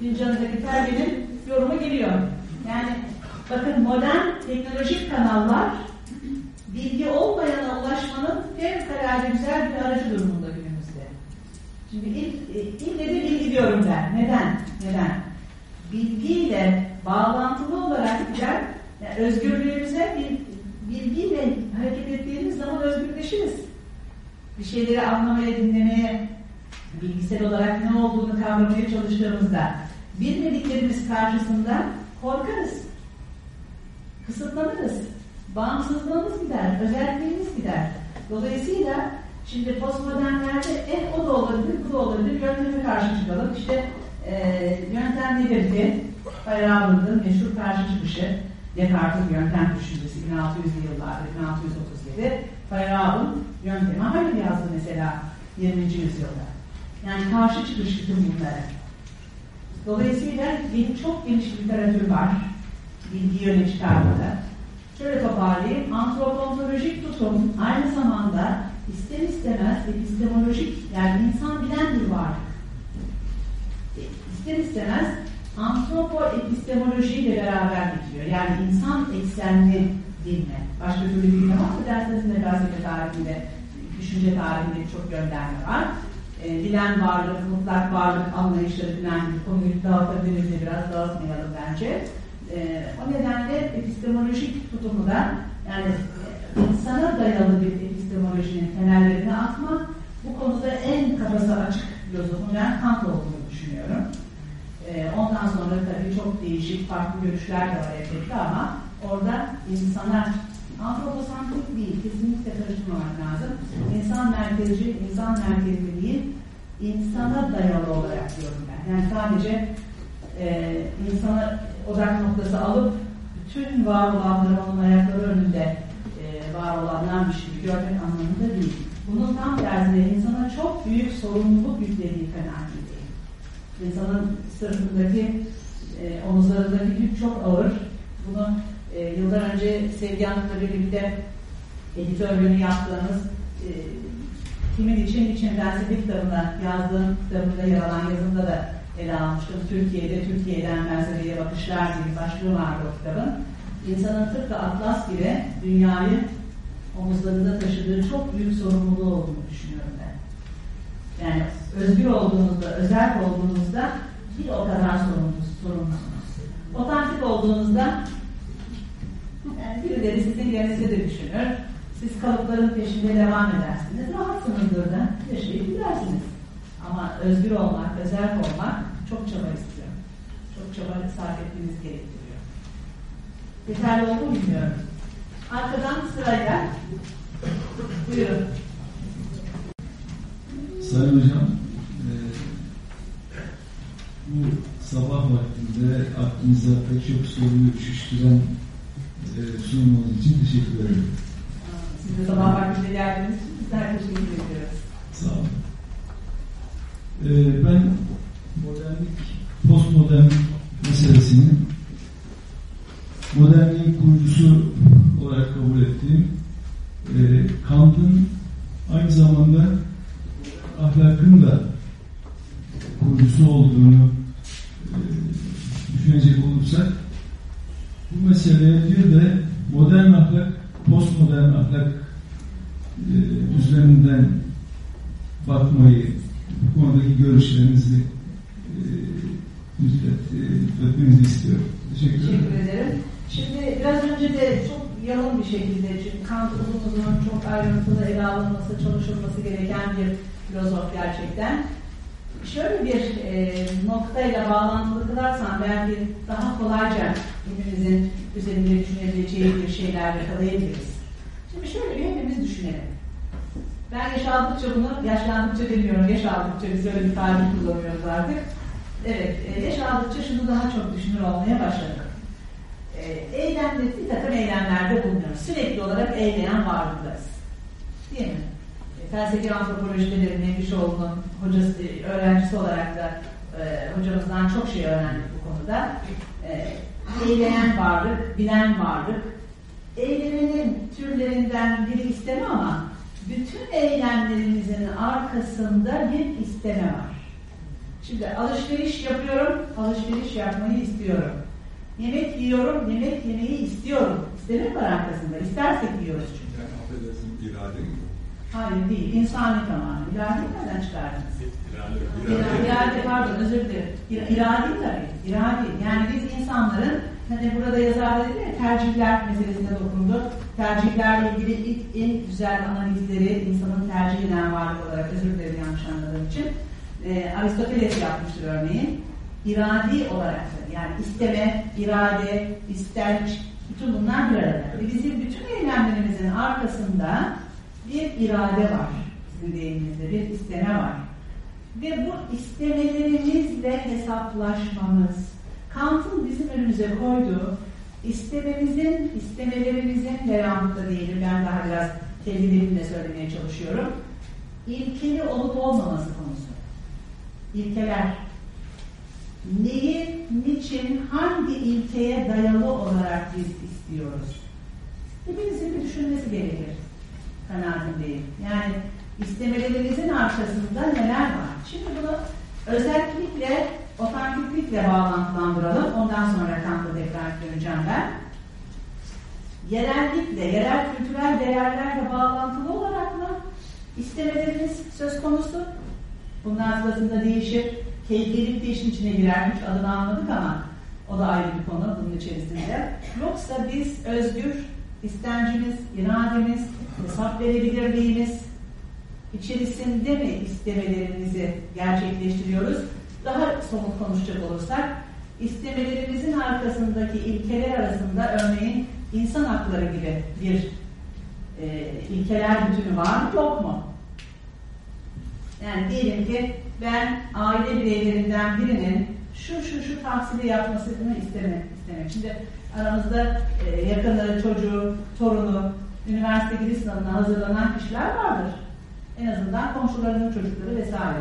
fincanındaki terbiyenin yorumu geliyor. Yani bakın modern teknolojik kanallar bilgi olmayana ulaşmanın fevkalade güzel bir aracı durumunda günümüzde. Şimdi ilk, ilk de bilgi diyorum ben. Neden? Neden? Bilgiyle bağlantılı olarak giden yani özgürlüğümüze bir bilgiyle hareket ettiğimiz zaman özgürleşiriz. Bir şeyleri anlamaya, dinlemeye, bilgisel olarak ne olduğunu kavramaya çalıştığımızda bilmediklerimiz karşısında korkarız. Kısıtlanırız. Bağımsızlığımız gider, özelliğimiz gider. Dolayısıyla şimdi postmodernlerde eh o da olabilir, bu da olabilir, yönteme karşı çıkalım. İşte e, yöntem nedir ki? Feyerabend'ın meşhur karşı çıkışı, Descartes'in yöntem düşüncesi 1600'lü yıllarda, 1637. Feyerabend yöntemi hayır yazdı mesela 20. yüzyılda. Yani karşı çıkış bütün bunlara. Dolayısıyla benim çok geniş literatür var. Bilgi yöne çıkarmada. Şöyle toparlayayım. Antropolojik tutum aynı zamanda ister istemez epistemolojik yani insan bilen bir varlık. İster istemez antropo epistemolojiyle beraber gidiyor. Yani insan eksenli bilme. Başka türlü bilme var mı? Derslerinde felsefe tarihinde, düşünce tarihinde çok gönderme var. E, bilen varlık, mutlak varlık anlayışları bilen bir konuyu dağıtabiliriz biraz dağıtmayalım bence. E, o nedenle epistemolojik tutumu da yani insana dayalı bir epistemolojinin temellerini atmak bu konuda en kafası açık filozofu ben Kant olduğunu düşünüyorum. E, ondan sonra tabii çok değişik farklı görüşler de var elbette ama orada insana antroposantrik değil, kesinlikle karıştırmamak lazım. İnsan merkezci, insan merkezli değil, insana dayalı olarak diyorum ben. Yani sadece e, insana odak noktası alıp bütün var olanları onun ayakları önünde var olanlarmış gibi görmek anlamında değil. Bunun tam tersine insana çok büyük sorumluluk yüklediği kanaatindeyim. İnsanın sırtındaki, e, omuzlarındaki yük çok ağır. Bunu e, yıllar önce Sevgi Hanım'la birlikte editörlüğünü yaptığımız e, Kimin için için felsefe kitabına yazdığım kitabında yer alan yazımda da ele almıştım. Türkiye'de Türkiye'den felsefeye bakışlar gibi başlığı vardı o kitabın. İnsanın tıpkı atlas gibi dünyayı omuzlarında taşıdığı çok büyük sorumluluğu olduğunu düşünüyorum ben. Yani özgür olduğunuzda, özel olduğunuzda bir o kadar sorumlusunuz. sorumlusunuz. Otantik olduğunuzda yani birileri sizin yerinize de düşünür. Siz kalıpların peşinde devam edersiniz. Rahatsınızdır da yaşayıp gidersiniz. Ama özgür olmak, özel olmak çok çaba istiyor. Çok çaba sarf etmeniz gerektiriyor. Yeterli oldu bilmiyorum. Arkadan sırayla buyurun. Sayın Hocam, e, bu sabah vaktinde aklımıza pek çok soruyu üşüştüren e, sunumunuz için teşekkür ederim. Siz de sabah vaktinde geldiğiniz için bizler teşekkür ediyoruz. Sağ olun. E, ben modernlik, postmodern meselesini modernliğin kurucusu olarak kabul ettiğim e, Kant'ın aynı zamanda ahlakın da kurucusu olduğunu e, düşünecek olursak bu meseleye bir de modern ahlak, postmodern ahlak e, düzleminden bakmayı, bu konudaki görüşlerinizi e, lütfet, e, lütfetmenizi istiyorum. Teşekkür ederim. Teşekkür ederim. Şimdi biraz önce de çok yalın bir şekilde çünkü Kant uzun uzun çok ayrıntılı ele alınması, çalışılması gereken bir filozof gerçekten. Şöyle bir e, noktayla bağlantılı kılarsam belki daha kolayca hepimizin üzerinde düşünebileceği bir şeyler yakalayabiliriz. Şimdi şöyle bir hepimiz düşünelim. Ben yaş aldıkça bunu, yaşlandıkça demiyorum, yaş aldıkça biz öyle bir tabir kullanıyoruz artık. Evet, e, yaş aldıkça şunu daha çok düşünür olmaya başladık. E, eylemde, bir takım eylemlerde bulunuyoruz. Sürekli olarak eyleyen varlıklarız. Değil mi? Felsefi antropolojide de Mevlüşoğlu'nun hocası, öğrencisi olarak da e, hocamızdan çok şey öğrendik bu konuda. Eyleyen varlık, bilen varlık. Eylemenin türlerinden biri isteme ama bütün eylemlerimizin arkasında bir isteme var. Şimdi alışveriş yapıyorum, alışveriş yapmayı istiyorum. Yemek yiyorum, yemek yemeyi istiyorum. İsteme var arkasında. İstersek yiyoruz çünkü. Yani affedersin irade mi? Hayır değil, insani tamamen. İradeyi nereden çıkardınız? İrade. İrade, irade pardon özür dilerim. İra- İradi tabii. İradi. Yani biz insanların hani burada yazarda dedi ya tercihler meselesine dokundu. Tercihlerle ilgili ilk en güzel analizleri insanın tercih eden varlık olarak özür dilerim yanlış anladığım için. E, Aristoteles yapmıştır örneğin. İradi olarak da, yani isteme, irade, istenç bütün bunlar bir arada. Ve bizim bütün eylemlerimizin arkasında bir irade var. Sizin deyiminizde bir isteme var. Ve bu istemelerimizle hesaplaşmamız, Kant'ın bizim önümüze koyduğu istememizin, istemelerimizin veyahut diyelim ben daha biraz kendi dilimle söylemeye çalışıyorum. İlkeli olup olmaması konusu. İlkeler. Neyi, niçin, hangi ilkeye dayalı olarak biz istiyoruz? Hepimizin bir düşünmesi gerekir. Kanaatindeyim. Yani istemelerimizin arkasında neler var? Şimdi bunu özellikle otantiklikle bağlantılandıralım. Ondan sonra Kant'a tekrar döneceğim ben. Yerellikle, yerel kültürel değerlerle bağlantılı olarak mı istemelerimiz söz konusu? Bunlar sırasında değişir. Keyfilik de işin içine girer. Hiç adını anladık ama o da ayrı bir konu bunun içerisinde. Yoksa biz özgür, istencimiz, irademiz, hesap verebilirliğimiz içerisinde mi istemelerimizi gerçekleştiriyoruz? Daha somut konuşacak olursak, istemelerimizin arkasındaki ilkeler arasında örneğin insan hakları gibi bir e, ilkeler bütünü var mı yok mu? Yani diyelim ki ben aile bireylerinden birinin şu şu şu tahsili yapmasını istemek istemek. Şimdi aramızda e, yakını, çocuğu, torunu, üniversite giriş sınavına hazırlanan kişiler vardır. En azından komşularının çocukları vesaire.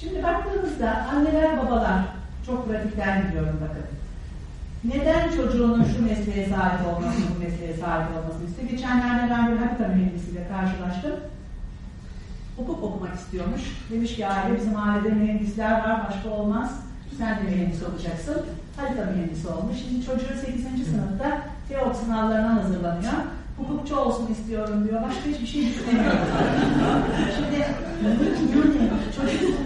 Şimdi baktığımızda anneler, babalar, çok pratikler gidiyorum bakın. Neden çocuğunun şu mesleğe sahip olmasını, bu mesleğe sahip olmasını istiyor? Geçenlerde ben bir harita mühendisiyle karşılaştım. Hukuk okumak istiyormuş. Demiş ki aile bizim ailede mühendisler var, başka olmaz. Sen de mühendis olacaksın. Harita mühendisi olmuş. Şimdi çocuğu 8. sınıfta TEOK sınavlarına hazırlanıyor. hukukçu olsun istiyorum diyor. Başka hiçbir şey düşünemiyor. Şimdi yani çocuk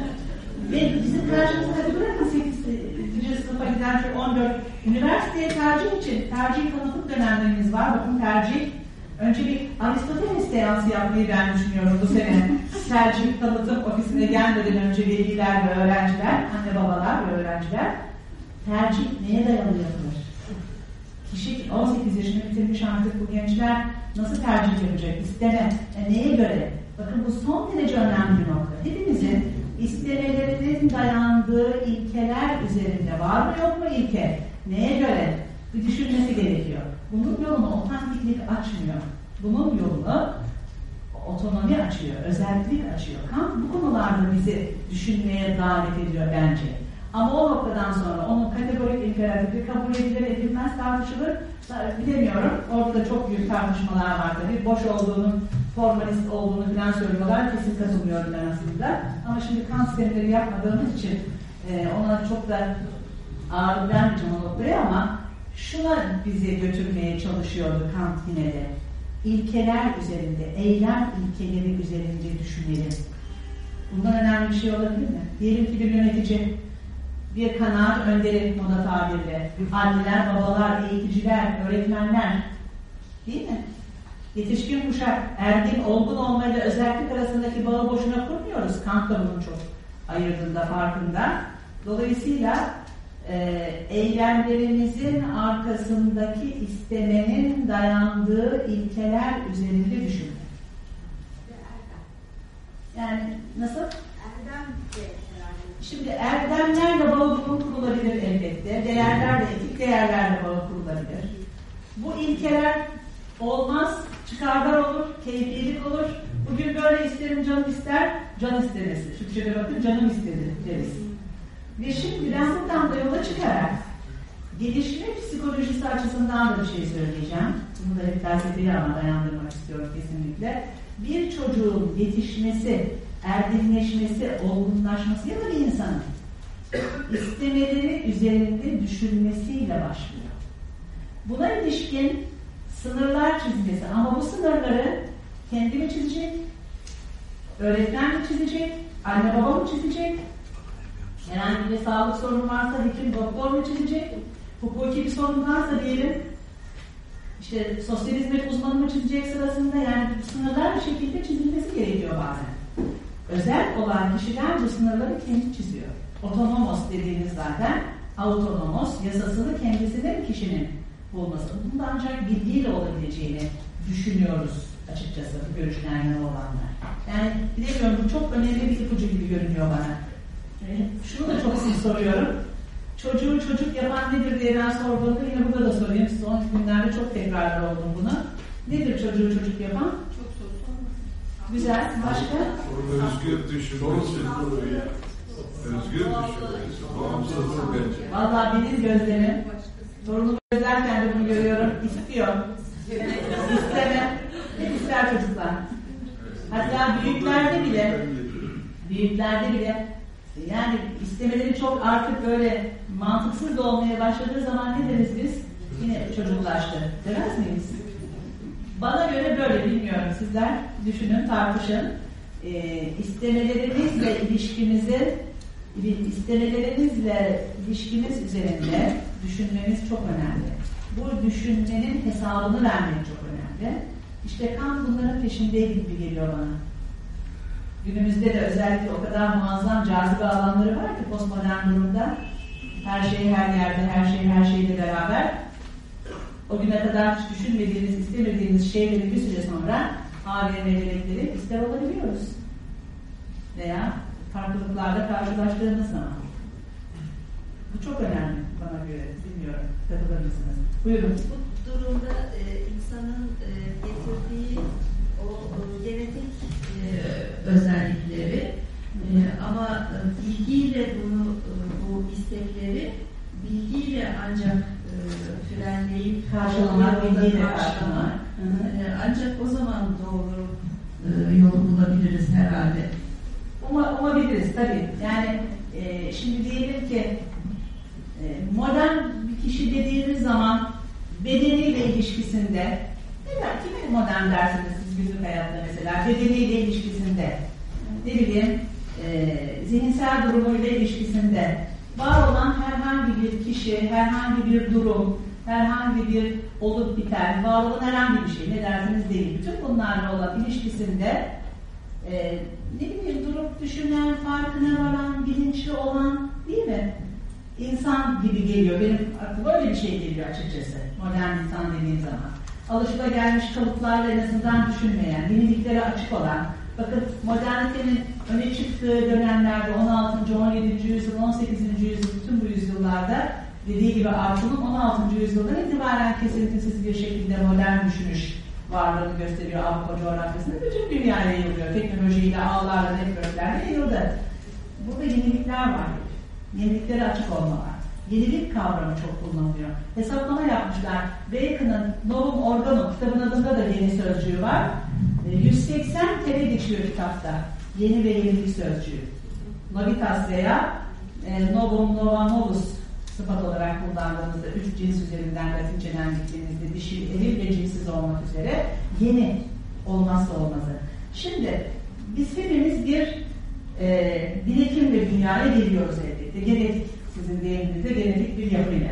ve bizim karşımızda hadi bırakın 8. sınıfa giden 14 üniversiteye tercih için tercih tanıtım dönemlerimiz var. Bakın tercih Önce bir Aristoteles seansı yapmayı ben düşünüyorum bu sene. tercih tanıtım ofisine gelmeden önce veliler ve öğrenciler, anne babalar ve öğrenciler tercih neye dayalı yapılır? Kişi 18 yaşını bitirmiş artık bu gençler nasıl tercih yapacak? İsteme. E neye göre? Bakın bu son derece önemli bir nokta. Hepimizin istemelerinin dayandığı ilkeler üzerinde var mı yok mu ilke? Neye göre? Bir düşünmesi gerekiyor. Bunun yolunu otantiklik açmıyor. Bunun yolunu otonomi açıyor, özellik açıyor. Kant bu konularda bizi düşünmeye davet ediyor bence. Ama o noktadan sonra onun kategorik imperatifi kabul edilir, edilmez tartışılır. Bilemiyorum. Orada da çok büyük tartışmalar var tabii. Boş olduğunun, formalist olduğunu falan söylüyorlar. Kesin katılmıyorum ben aslında. Ama şimdi Kant seminerleri yapmadığımız için e, ona çok da ağırlık vermeyeceğim o noktaya ama şuna bizi götürmeye çalışıyordu Kant yine de. İlkeler üzerinde, eylem ilkeleri üzerinde düşünelim. Bundan önemli bir şey olabilir mi? Diyelim ki bir yönetici, bir kanaat önderi moda tabirle, anneler, babalar, eğiticiler, öğretmenler, değil mi? Yetişkin kuşak, ergin, olgun olmayla özellik arasındaki bağı boşuna kurmuyoruz. Kant da bunun çok ayırdığında, farkında. Dolayısıyla e, eylemlerimizin arkasındaki istemenin dayandığı ilkeler üzerinde düşünmek. Yani nasıl? Şimdi erdemlerle bağı kurulabilir elbette. Değerlerle, etik değerlerle bağı kurulabilir. Bu ilkeler olmaz, çıkarlar olur, keyfiyelik olur. Bugün böyle isterim, canım ister, can istemesi. Türkçe'de bakın canım istedi deriz. Ve ben buradan da yola çıkarak gelişme psikolojisi açısından da bir şey söyleyeceğim. Bunu da hep felsefiye ama dayandırmak istiyorum kesinlikle. Bir çocuğun yetişmesi, erdinleşmesi, olgunlaşması ya da bir insanın istemeleri üzerinde düşünmesiyle başlıyor. Buna ilişkin sınırlar çizmesi ama bu sınırları kendi mi çizecek, öğretmen mi çizecek, anne baba mı çizecek, herhangi bir sağlık sorunu varsa hekim doktor mu çizecek, hukuki bir sorun varsa diyelim işte sosyal hizmet uzmanı mı çizecek sırasında yani sınırlar bir şekilde çizilmesi gerekiyor bazen. Özel olan kişiler bu sınırları kendi çiziyor. Otonomos dediğimiz zaten autonomos yasasını kendisinin kişinin bulması. Bunda ancak bilgiyle olabileceğini düşünüyoruz açıkçası bu görüşten yana olanlar. Yani bilemiyorum bu çok önemli bir ipucu gibi görünüyor bana. Şunu da çok sık soruyorum. Çocuğu çocuk yapan nedir diye ben sorduğumda yine burada da sorayım. Son günlerde çok tekrarlar oldum bunu. Nedir çocuğu çocuk yapan? Çok soru. Güzel. Başka? Özgür düşünmesi. Özgür düşünmesi. Bağımsızlık bence. Vallahi benim gözlemim. Torunumu gözlerken de bunu görüyorum. İstiyor. İsteme. Hep ister çocuklar. Hatta büyüklerde bile büyüklerde bile yani istemeleri çok artık böyle mantıksız olmaya başladığı zaman ne deriz biz? Yine çocuklaştı. Demez miyiz? Bana göre böyle bilmiyorum. Sizler düşünün, tartışın. Ee, istemelerinizle ilişkinizi istemelerinizle ilişkiniz üzerinde düşünmeniz çok önemli. Bu düşünmenin hesabını vermek çok önemli. İşte Kant bunların peşindeydi gibi geliyor bana. Günümüzde de özellikle o kadar muazzam cazibe alanları var ki postmodern durumda. Her şey her yerde, her şey her şeyle beraber. O güne kadar hiç düşünmediğiniz, istemediğiniz şeyleri bir süre sonra AVM'leri ister olabiliyoruz. Veya farklılıklarla karşılaştığımız zaman. Bu çok önemli bana göre. Bilmiyorum. Katılır mısınız? Buyurun. Bu durumda e, insanın e, getirdiği özellikleri e, ama e, bilgiyle bunu e, bu istekleri bilgiyle ancak e, frenleyip Karşılamak, bilgiyle karşılamak. karşılamak. Hı hı. E, ancak o zaman doğru e, yolu bulabiliriz herhalde. Uma, umabiliriz tabii. Yani e, şimdi diyelim ki e, modern bir kişi dediğimiz zaman bedeniyle ilişkisinde neden, kime modern dersiniz günlük hayatta mesela? Bedeniyle ilişkisinde, ne bileyim, e, zihinsel durumuyla ilişkisinde, var olan herhangi bir kişi, herhangi bir durum, herhangi bir olup biten, var olan herhangi bir şey, ne dersiniz değil. Bütün bunlarla olan ilişkisinde e, ne bileyim durup düşünen, farkına varan, bilinçli olan değil mi? İnsan gibi geliyor. Benim aklıma öyle bir şey geliyor açıkçası. Modern insan dediğim zaman. Alışılagelmiş kalıplarla en azından düşünmeyen, yeniliklere açık olan, bakın modernitenin öne çıktığı dönemlerde 16. 17. yüzyıl, 18. yüzyıl, bütün bu yüzyıllarda dediği gibi Arthur'un 16. yüzyıldan itibaren kesintisiz bir şekilde modern düşünüş varlığını gösteriyor Avrupa coğrafyasında. Bütün dünyaya yayılıyor. Teknolojiyle, ağlarla, networklerle yayıldı. Burada yenilikler var. Yeniliklere açık olma var. Yenilik kavramı çok kullanılıyor. Hesaplama yapmışlar. Bacon'ın Novum Organum kitabın adında da yeni sözcüğü var. 180 e, TL geçiyor kitapta. Yeni ve yenilik sözcüğü. Novitas veya e, Novum Nova Novus sıfat olarak kullandığımızda üç cins üzerinden Latinceden gittiğimizde dişi, eril ve cinsiz olmak üzere yeni olmazsa olmazı. Şimdi biz hepimiz bir e, birikimle dünyaya geliyoruz elbette. Genetik, sizin genetik bir yapıyla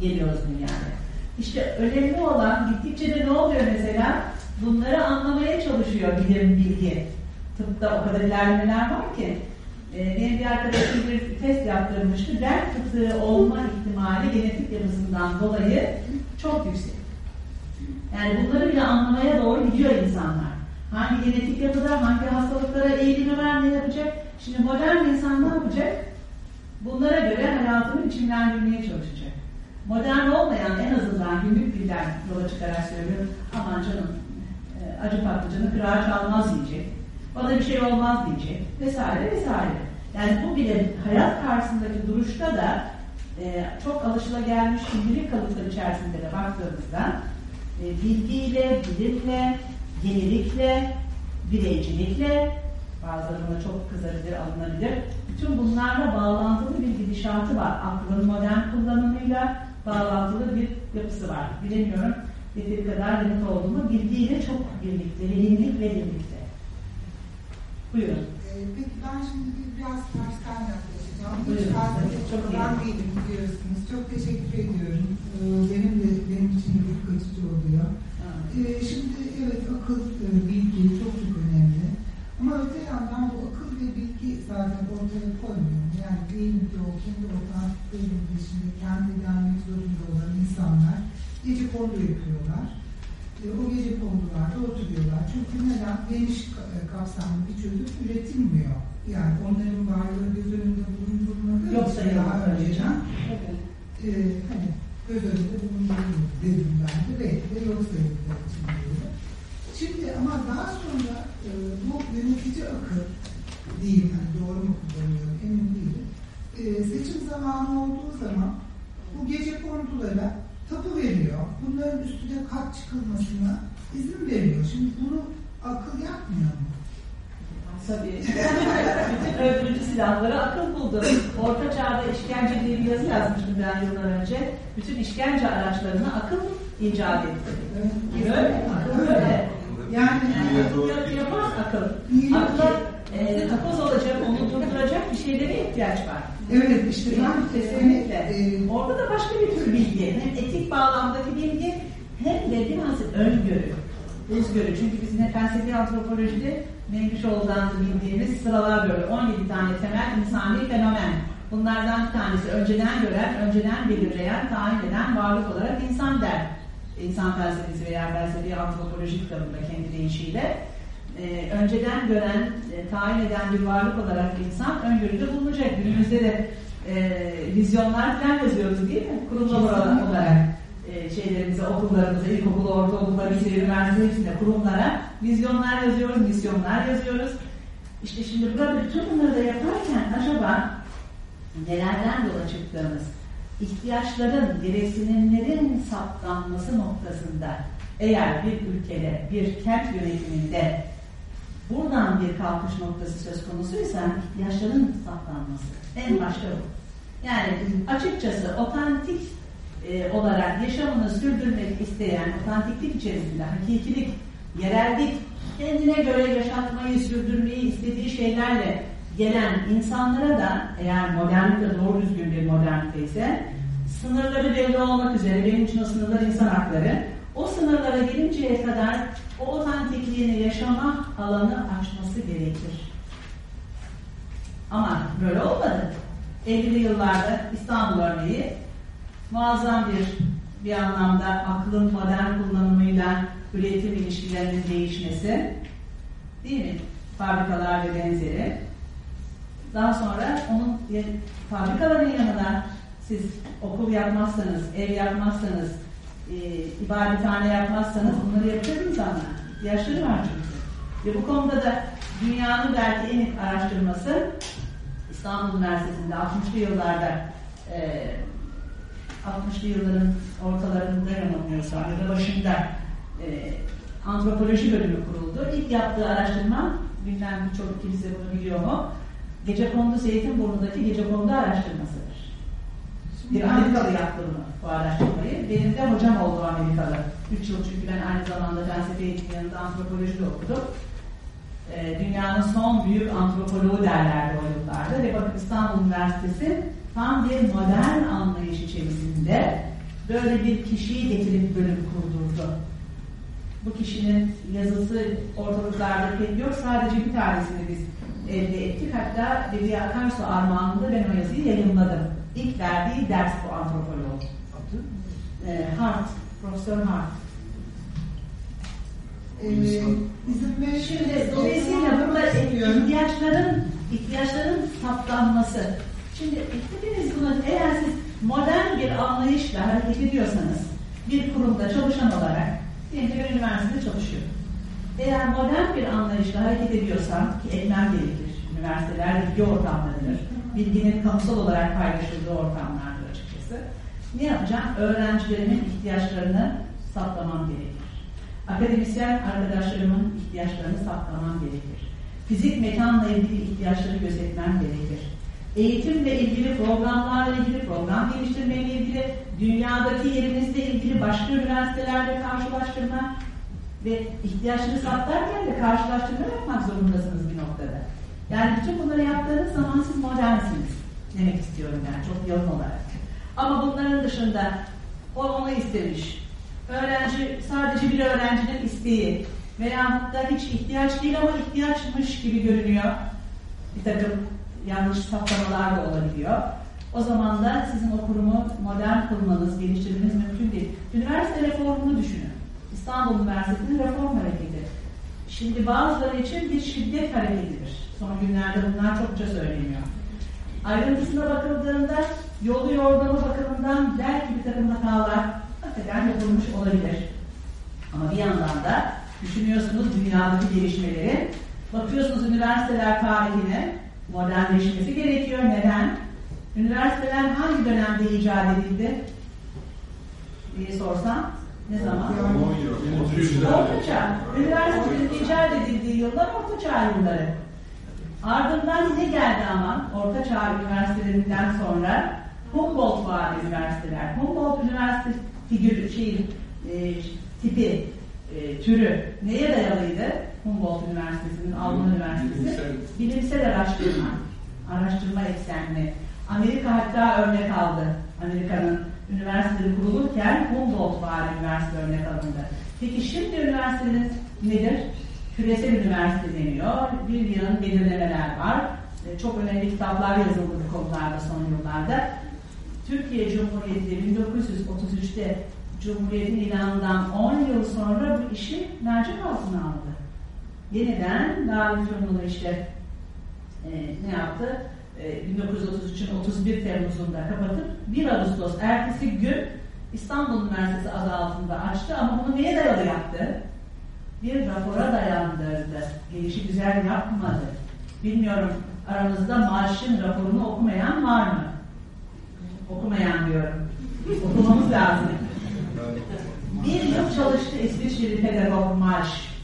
geliyoruz dünyaya. İşte önemli olan gittikçe de ne oluyor mesela? Bunları anlamaya çalışıyor bilim, bilgi. Tıpta o kadar ilerlemeler var ki ee, benim bir arkadaşım bir test yaptırmıştı. Bel fıtığı olma ihtimali genetik yapısından dolayı çok yüksek. Yani bunları bile anlamaya doğru gidiyor insanlar. Hangi genetik yapıda, hangi hastalıklara eğilimi var, ne yapacak? Şimdi modern insan ne yapacak? Bunlara göre hayatını biçimlendirmeye çalışacak. Modern olmayan en azından günlük dilden yola çıkarak söylüyorum. Aman canım e, acı patlıcanı kırağa çalmaz diyecek. Bana bir şey olmaz diyecek. Vesaire vesaire. Yani bu bile hayat karşısındaki duruşta da e, çok alışılagelmiş şimdilik kalıplar içerisinde de baktığımızda e, bilgiyle, bilimle, yenilikle, bireycilikle bazıları buna çok kızabilir, alınabilir. Bütün bunlarla bağlantılı bir gidişatı var. Aklın modern kullanımıyla bağlantılı bir yapısı var. Bilemiyorum yeteri kadar net olduğunu bilgiyle çok birlikte, yenilik ve birlikte. Buyurun. Ee, peki ben şimdi biraz tersten yaklaşacağım. Hiç Buyurun. felsefe falan değilim biliyorsunuz. Çok teşekkür ediyorum. Ee, benim de benim için de ilk açıcı oluyor. Ee, şimdi evet akıl, e, bilgi çok çok önemli. Ama öte yandan bu akıl ve bilgi zaten ortaya koymuyor. Yani diyelim ki o kendi otantiklerinin dışında kendi gelmek zorunda olan insanlar kondu yapıyorlar e, o gece kondularda oturuyorlar. Çünkü neden? Geniş e, kapsamlı bir çözüm üretilmiyor. Yani onların varlığı göz önünde bulundurulmadığı Yok için sayılmaz daha önceden e, hani göz önünde bulundurulmadı dedim ben de. Belki de yok sayıldığı için diyorum. Şimdi ama daha sonra e, bu yönetici akıl diyeyim, hani doğru mu kullanıyorum emin değilim. E, seçim zamanı olduğu zaman bu gece kondulara tapu veriyor. Bunların üstüne kat çıkılmasına izin veriyor. Şimdi bunu akıl yapmıyor mu? Tabii. Bütün öldürücü silahları akıl buldu. Orta çağda işkence diye bir yazı yazmıştım ben yıllar önce. Bütün işkence araçlarını akıl icat etti. Böyle, akıl böyle. Yani, Yani akıl. Akla e, takoz olacak, onu durduracak bir şeylere ihtiyaç var. evet işte ben Kesinlikle. e, Orada da başka bir tür bilgi. Hem etik bağlamdaki bilgi hem de biraz öngörü. Özgörü. Çünkü biz ne felsefi antropolojide Menkuşoğlu'dan bildiğimiz sıralar böyle 17 tane temel insani fenomen. Bunlardan bir tanesi önceden gören, önceden belirleyen, tayin eden varlık olarak insan der. İnsan felsefesi veya felsefi antropoloji kitabında kendi deyişiyle. Ee, önceden gören, e, tayin eden bir varlık olarak insan öngörüde bulunacak. Günümüzde de e, vizyonlar falan yazıyoruz değil mi? Kurumlar olarak, şeylerimize, okullarımıza, ilkokul, ortaokul, lise, üniversite hepsinde kurumlara vizyonlar yazıyoruz, misyonlar yazıyoruz. İşte şimdi burada bütün bunları da yaparken acaba nelerden yola çıktığımız, ihtiyaçların, gereksinimlerin saptanması noktasında eğer bir ülkede, bir kent yönetiminde buradan bir kalkış noktası söz konusuysa ihtiyaçların saptanması. En başta bu. Yani açıkçası otantik e, olarak yaşamını sürdürmek isteyen, otantiklik içerisinde, hakikilik, yerellik, kendine göre yaşatmayı, sürdürmeyi istediği şeylerle gelen insanlara da eğer modernite doğru düzgün bir modernite ise sınırları belli olmak üzere benim için o sınırlar insan hakları o sınırlara gelinceye kadar o otantikliğini yaşama alanı açması gerekir. Ama böyle olmadı. 50'li yıllarda İstanbul örneği muazzam bir bir anlamda aklın modern kullanımıyla üretim ilişkilerinin değişmesi değil mi? Fabrikalar ve benzeri. Daha sonra onun fabrikaların yanına siz okul yapmazsanız, ev yapmazsanız, e, ibadethane yapmazsanız bunları yapacak insanlar. İhtiyaçları var çünkü. Ve bu konuda da dünyanın belki en ilk araştırması İstanbul Üniversitesi'nde 60'lı yıllarda e, 60'lı yılların ortalarında yanılmıyorsam ya da başında e, antropoloji bölümü kuruldu. İlk yaptığı araştırma, bilmem birçok kimse bunu biliyor mu? Gece kondu Zeytinburnu'ndaki gece kondu araştırmasıdır. Bir Amerikalı yaptı bunu, bu araştırmayı. Benim de hocam oldu Amerikalı. Üç yıl çünkü ben aynı zamanda felsefe eğitimi yanında antropoloji de okudum. Ee, dünyanın son büyük antropoloğu derlerdi o yıllarda. Ve bakın İstanbul Üniversitesi tam bir modern anlayış içerisinde böyle bir kişiyi getirip bölüm kurdurdu. Bu kişinin yazısı ortalıklarda yok. Sadece bir tanesini biz elde ettik. Hatta Levi Akarsu armağanında ben o yazıyı yayınladım. İlk verdiği ders bu antropolog. Ee, Hart, Profesör Hart. Ee, izin. Şimdi dolayısıyla burada ihtiyaçların ihtiyaçların saptanması. Şimdi hepiniz bunu eğer siz modern bir anlayışla hareket ediyorsanız bir kurumda çalışan olarak diyelim ki üniversitede çalışıyorum. Eğer modern bir anlayışla hareket ediyorsam ki etmem gerekir. Üniversiteler bilgi ortamlarıdır. Bilginin kamusal olarak paylaşıldığı ortamlardır açıkçası. Ne yapacağım? Öğrencilerimin ihtiyaçlarını saptamam gerekir. Akademisyen arkadaşlarımın ihtiyaçlarını saptamam gerekir. Fizik mekanla ilgili ihtiyaçları gözetmem gerekir. Eğitimle ilgili programlarla ilgili, program geliştirmeyle ilgili, dünyadaki yerinizle ilgili başka üniversitelerle karşılaştırma ve ihtiyaçları saptarken de karşılaştırma yapmak zorundasınız bir noktada. Yani bütün bunları yaptığınız zaman siz modernsiniz demek istiyorum yani çok yalın olarak. Ama bunların dışında o onu istemiş, öğrenci sadece bir öğrencinin isteği veya da hiç ihtiyaç değil ama ihtiyaçmış gibi görünüyor. Bir takım yanlış saptamalar da olabiliyor. O zaman da sizin o kurumu modern kılmanız, geliştirmeniz mümkün değil. Üniversite reformunu düşünün. İstanbul Üniversitesi'nin reform hareketi. Şimdi bazıları için bir şiddet hareketidir. Son günlerde bunlar çokça söyleniyor. Ayrıntısına bakıldığında yolu yordamı bakımından belki bir takım hatalar hakikaten yapılmış olabilir. Ama bir yandan da düşünüyorsunuz dünyadaki gelişmeleri, bakıyorsunuz üniversiteler tarihine modernleşmesi gerekiyor. Neden? Üniversiteler hangi dönemde icat edildi? diye sorsam ne zaman? Orta Çağ. Üniversitenin icat edildiği yıllar Orta Çağ yılları. Ardından ne geldi ama Orta Çağ üniversitelerinden sonra Humboldt var üniversiteler. Humboldt Üniversite figürü, şey, e, tipi, e, türü neye dayalıydı? Humboldt Üniversitesi'nin, Alman Üniversitesi. Bilimsel araştırma, araştırma eksenli. Amerika hatta örnek aldı. Amerika'nın üniversiteleri kurulurken Humboldt var üniversite örnek alındı. Peki şimdi üniversitenin nedir? Küresel üniversite deniyor. Bir yılın belirlemeler var. E, çok önemli kitaplar yazıldı bu konularda son yıllarda. Türkiye Cumhuriyeti 1933'te Cumhuriyet'in ilanından 10 yıl sonra bu işi mercek altına aldı. Yeniden Darülfünun'u işte e, ne yaptı? E, 1933'ün 31 Temmuz'unda kapatıp 1 Ağustos ertesi gün İstanbul Üniversitesi adı altında açtı ama bunu neye dayalı yaptı? Bir rapora dayandırdı. Gelişi güzel yapmadı. Bilmiyorum aramızda maaşın raporunu okumayan var mı? Okumayan diyorum. Okumamız lazım. Bir yıl çalıştı İsviçreli pedagog Marş.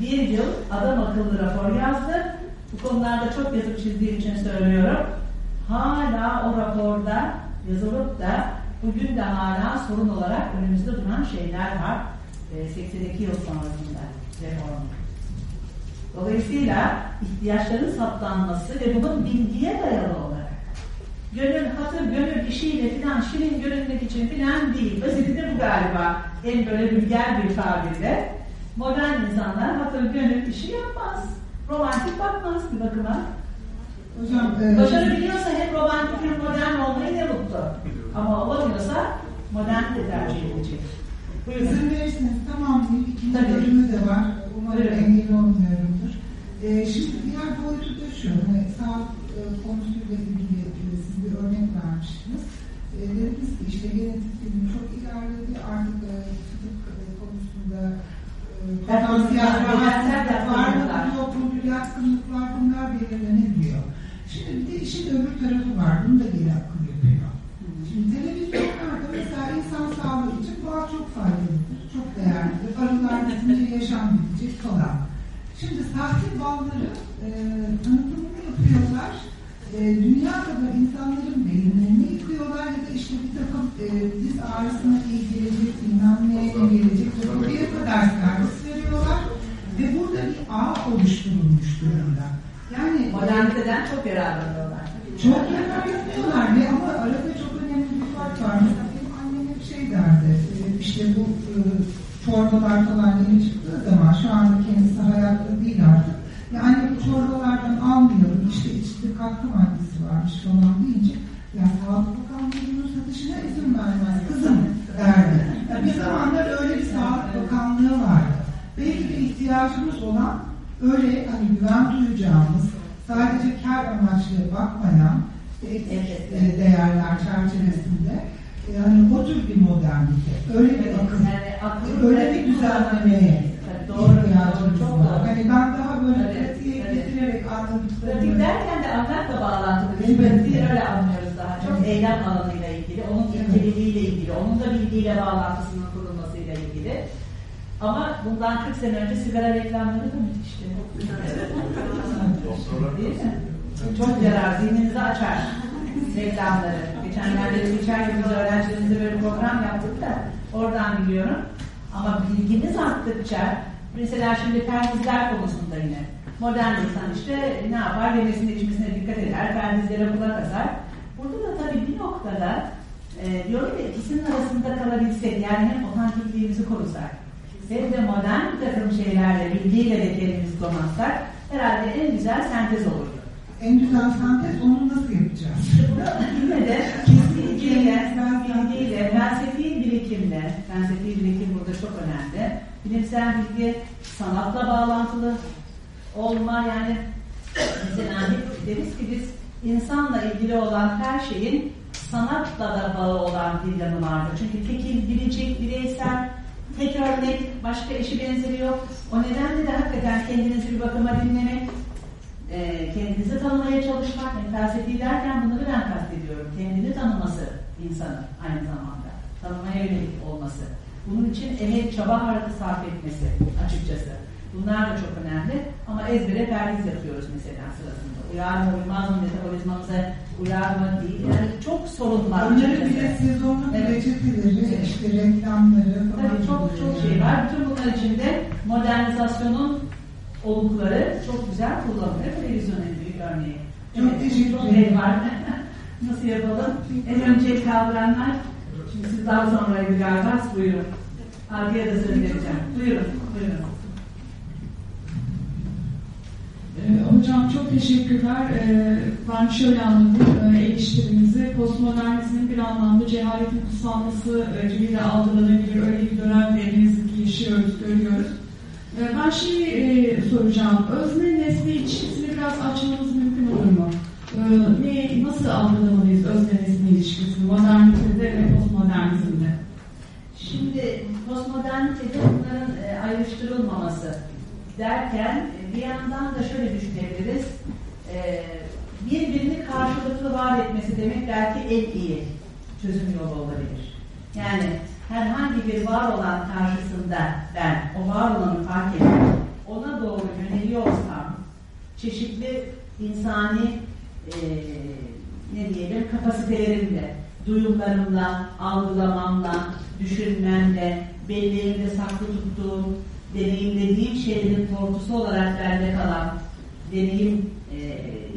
Bir yıl adam akıllı rapor yazdı. Bu konularda çok yazıp çizdiğim için söylüyorum. Hala o raporda yazılıp da bugün de hala sorun olarak önümüzde duran şeyler var. E, 82 yıl sonrasında reform. Dolayısıyla ihtiyaçların saptanması ve bunun bilgiye dayalı olarak gönül, hatır, gönül işiyle filan şirin görünmek için filan değil. Özeti de bu galiba. En böyle vulgar bir tabirle. Modern insanlar hatır, gönül işi yapmaz. Romantik bakmaz bir bakıma. Hocam, e, Başarabiliyorsa hem romantik hem modern olmayı ne mutlu. Ama olamıyorsa modern de tercih edecek. İzin verirseniz tamamlayayım. İkinci Tabii. bölümü de var. Umarım Buyurun. engel olmuyorumdur. E, şimdi diğer boyutu da şu. Hani sağlık e, konusuyla ilgili siz bir örnek vermiştiniz. E, dediniz ki işte genetik bilim çok ilerledi. Artık e, tıp e, konusunda potansiyel? Yok mu? Yatkınlıklar bunlar belirlenebiliyor. Şimdi bir de işin öbür tarafı var. Bunu da geri akıl yapıyor. Şimdi televizyonlarda mesela insan sağlığı için doğa çok faydalıdır, çok değerlidir. Arılar bitince yaşam bitecek falan. Şimdi sahte balları e, tanıtımını yapıyorlar. E, dünya kadar insanların beyinlerini yıkıyorlar ya da işte bir takım e, diz ağrısına oluşturulmuş durumda. Yani Moderniteden çok yararlanıyorlar. çok yarar yapıyorlar ve ama arada çok önemli bir fark var. Mesela benim annem hep şey derdi, e, işte bu e, çorbalar falan yeni çıktığı zaman şu anda kendisi hayatta değil artık. Yani bu çorbalardan almayalım, işte içinde katkı maddesi varmış falan deyince ya Sağlık Bakanlığı bunun satışına izin vermez kızım derdi. Yani bir zamanlar öyle bir Sağlık Bakanlığı vardı. Belki de ihtiyacımız olan öyle hani güven duyacağımız, sadece kar amaçlı bakmayan Evet. e, değerler çerçevesinde yani o tür bir modernite, öyle bir akım, aklı öyle bir düzenlemeye doğru, ihtiyacımız çok var. doğru. Hani ben daha böyle Evet, pratiğe evet. getirerek Pratik anladıklarımı derken de ahlakla bağlantılı. Biz Evet. pratiği öyle anlıyoruz daha çok. Eylem alanıyla ilgili, onun ilgililiğiyle ilgili, onun da bilgiyle bağlantısının kurulmasıyla ilgili. Ama bundan 40 sene önce sigara reklamları da müthişti. Çok yarar, zihninizi açar reklamları. Geçenlerde de geçen yıl öğrencilerimizle böyle program yaptık da oradan biliyorum. Ama bilginiz arttıkça mesela şimdi perdizler konusunda yine modern insan işte ne yapar yemesine içmesine dikkat eder, perdizlere kulak asar. Burada da tabii bir noktada e, diyorum ya ikisinin arasında kalabilsek yani hem otantikliğimizi korusak hem de modern bir takım şeylerle, bilgiyle de kendimizi donatsak herhalde en güzel sentez olurdu. en güzel sentez onu nasıl yapacağız? Yine de bilgiyle, bilgiyle, felsefi birikimle, felsefi birikim burada çok önemli. Bilimsel bilgi sanatla bağlantılı olma yani mesela deriz ki biz insanla ilgili olan her şeyin sanatla da bağı olan bir yanı vardır. Çünkü tekil, biricik, bireysel, tek örnek, başka eşi benzeri yok. O nedenle de hakikaten kendinizi bir bakıma dinlemek, e, kendinizi tanımaya çalışmak, yani felsefi derken bunları ben kastediyorum. Kendini tanıması insanın aynı zamanda. Tanımaya yönelik olması. Bunun için emek, çaba harcı sarf etmesi açıkçası. Bunlar da çok önemli. Ama ezbere perhiz yapıyoruz mesela sırasında. Uyar mı, uymaz mı, metabolizmamıza uyar mı değil. Yani çok sorun var. Onları bile sezonluk Evet. reçeteleri, işte reklamları falan. Tabii çok çok şey var. Bütün bunlar içinde modernizasyonun olukları çok güzel kullanılıyor. Televizyonun en büyük örneği. Çok teşekkür çok ederim. var. Nasıl yapalım? En önce kaldıranlar, şimdi siz daha sonraydı galiba, buyurun. Arkaya da söz vereceğim. Buyurun, buyurun. Hocam çok teşekkürler. Ee, Ben şöyle anladım e, eleştirimizi. Postmodernizmin bir anlamda cehaletin kutsanması e, gibi de algılanabilir. Öyle bir dönemde ne yazık yaşıyoruz, görüyoruz. Ee, Ben şeyi e, soracağım. Özne nesne ilişkisini biraz açmamız mümkün olur mu? Ee, Ne, nasıl algılamalıyız özne nesne ilişkisini modernitede ve postmodernizmde? Şimdi postmodernitede bunların e, ayrıştırılmaması derken e, bir yandan da şöyle düşünebiliriz. E, birbirini karşılıklı var etmesi demek belki en iyi çözüm yolu olabilir. Yani herhangi bir var olan karşısında ben o var olanı fark edip ona doğru yöneliyorsam çeşitli insani e, ne diyelim kapasitelerimle duyumlarımla, algılamamla, düşünmemle, belleğimde saklı tuttuğum, deneyimlediğim şeylerin tortusu olarak bende kalan deneyim e,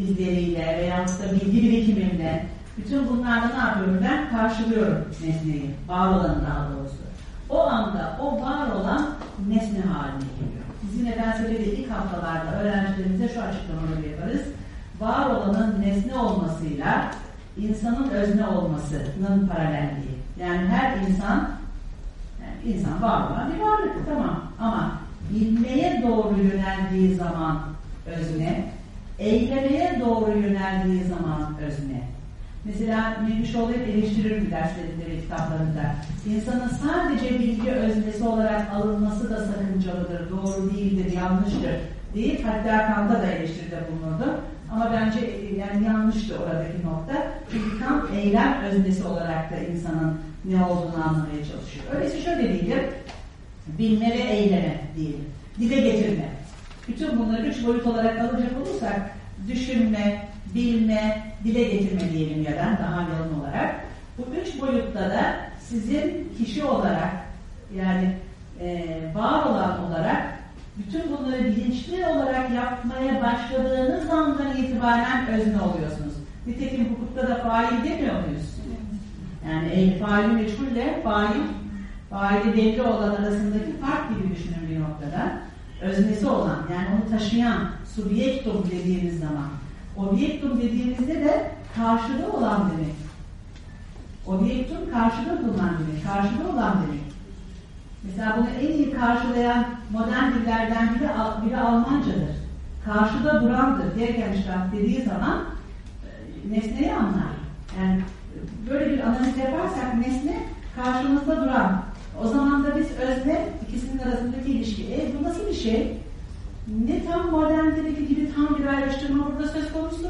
izleriyle veya da bilgi birikimimle bütün bunlarla ne yapıyorum ben? Karşılıyorum nesneyi, var olanı daha doğrusu. O anda o var olan nesne haline geliyor. Biz yine felsefede ilk haftalarda öğrencilerimize şu açıklamaları yaparız. Var olanın nesne olmasıyla insanın özne olmasının paralelliği. Yani her insan insan var olan bir varlık tamam ama bilmeye doğru yöneldiği zaman özne, eylemeye doğru yöneldiği zaman özne. Mesela Mevlüşoğlu hep eleştirir derslerinde ve kitaplarında. İnsanın sadece bilgi öznesi olarak alınması da sakıncalıdır, doğru değildir, yanlıştır deyip hatta Kant'a da eleştiride bulunurdu. Ama bence e, yani yanlıştı oradaki nokta. Çünkü Kant eylem öznesi olarak da insanın ne olduğunu anlamaya çalışıyor. Öyleyse şöyle diyelim, bilme ve eyleme diyelim, dile getirme. Bütün bunları üç boyut olarak alacak olursak, düşünme, bilme, dile getirme diyelim ya da daha yalın olarak. Bu üç boyutta da sizin kişi olarak yani e, var olan olarak bütün bunları bilinçli olarak yapmaya başladığınız andan itibaren özne oluyorsunuz. Nitekim hukukta da fail demiyor muyuz? Yani el faili meçhulle fail, faili belli olan arasındaki fark gibi düşünün bir noktada. Öznesi olan, yani onu taşıyan, subjektum dediğimiz zaman. Objektum dediğimizde de karşılığı olan demek. Objektum karşılığı bulunan demek, karşılığı olan demek. Mesela bunu en iyi karşılayan modern dillerden biri, biri Almancadır. Karşıda durandır. Gegenstand dediği zaman e, nesneyi anlar. Yani böyle bir analiz yaparsak nesne karşımızda duran. O zaman da biz özne ikisinin arasındaki ilişki. E bu nasıl bir şey? Ne tam modern dildeki gibi tam bir ayrıştırma burada söz konusu.